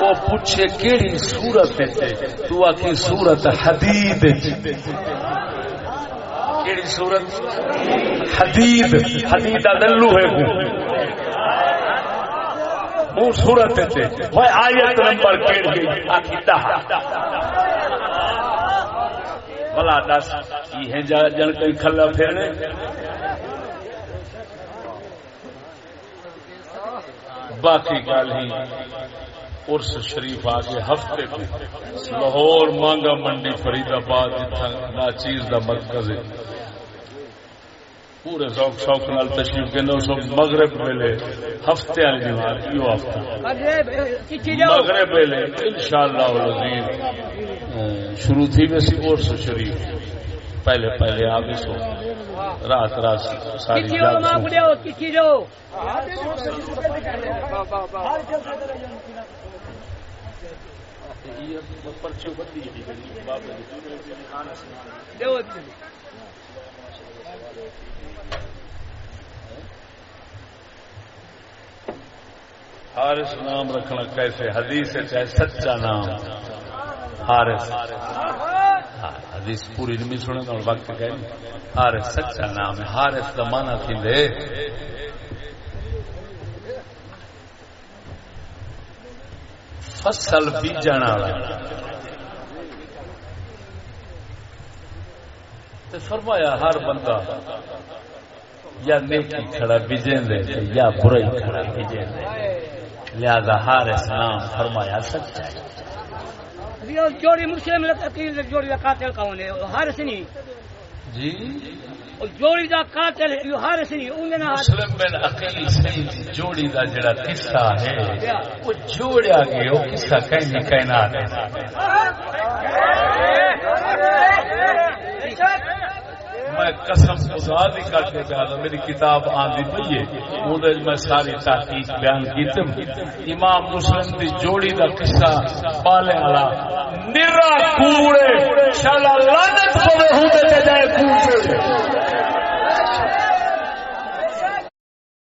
وہ پوچھے کیڑی صورت ہے تو آخی صورت حدید کیڑی صورت حدید حدید دلو ہے وہ۔ صورت تے۔ وہ آیت نمبر کیڑ گئی۔ آخی بلا دس۔ کی ہے جن کوئی کھلا پھرنے باقی گل ہی۔ ارس شریف آگے ہفتے کو۔ لاہور مانگا منڈی فرید آباد نا چیز دا مرکز ہے۔ پورے ذوق شوق نال تشریف کے نو سو مغرب ویلے ہفتے والی دیوار کیو ہفتہ مغرب ویلے انشاءاللہ العزیز شروع تھی ویسی ارس شریف۔ پہلے پہلے آ بھی سو۔ رات رات ساری جاگ سو۔ حارث نام رکھنا کیسے؟ حدیث ہے چاہے سچا نام. حارث. ہاں، حدیث پوری نہیں سنے گا وقت کہ حارث سچا نام ہے. حارث کا مانا تھی دے فصل بیجن والا. فرمایا ہر بندہ یا نیکی کھڑا بجیں دے یا برائی کھڑا بجیں دے. لہذا ہر اسلام فرمایا سچا ہے جوڑی مسلم جوڑی قاتل کون ہے جی جوڑی دا قاتل ہر سنی اون نہ مسلم بن عقیل جوڑی دا جڑا قصہ ہے وہ جوڑیا گیا وہ قصہ کہیں نہیں ہے میں قسم خدا دی کر کے کہا میری کتاب آندی پئی ہے اودے میں ساری تحقیق بیان کیتم امام مسلم دی جوڑی دا قصہ پالے والا نرا کوڑے، شالا لانت پوے ہوتے تے جائے کوڑے۔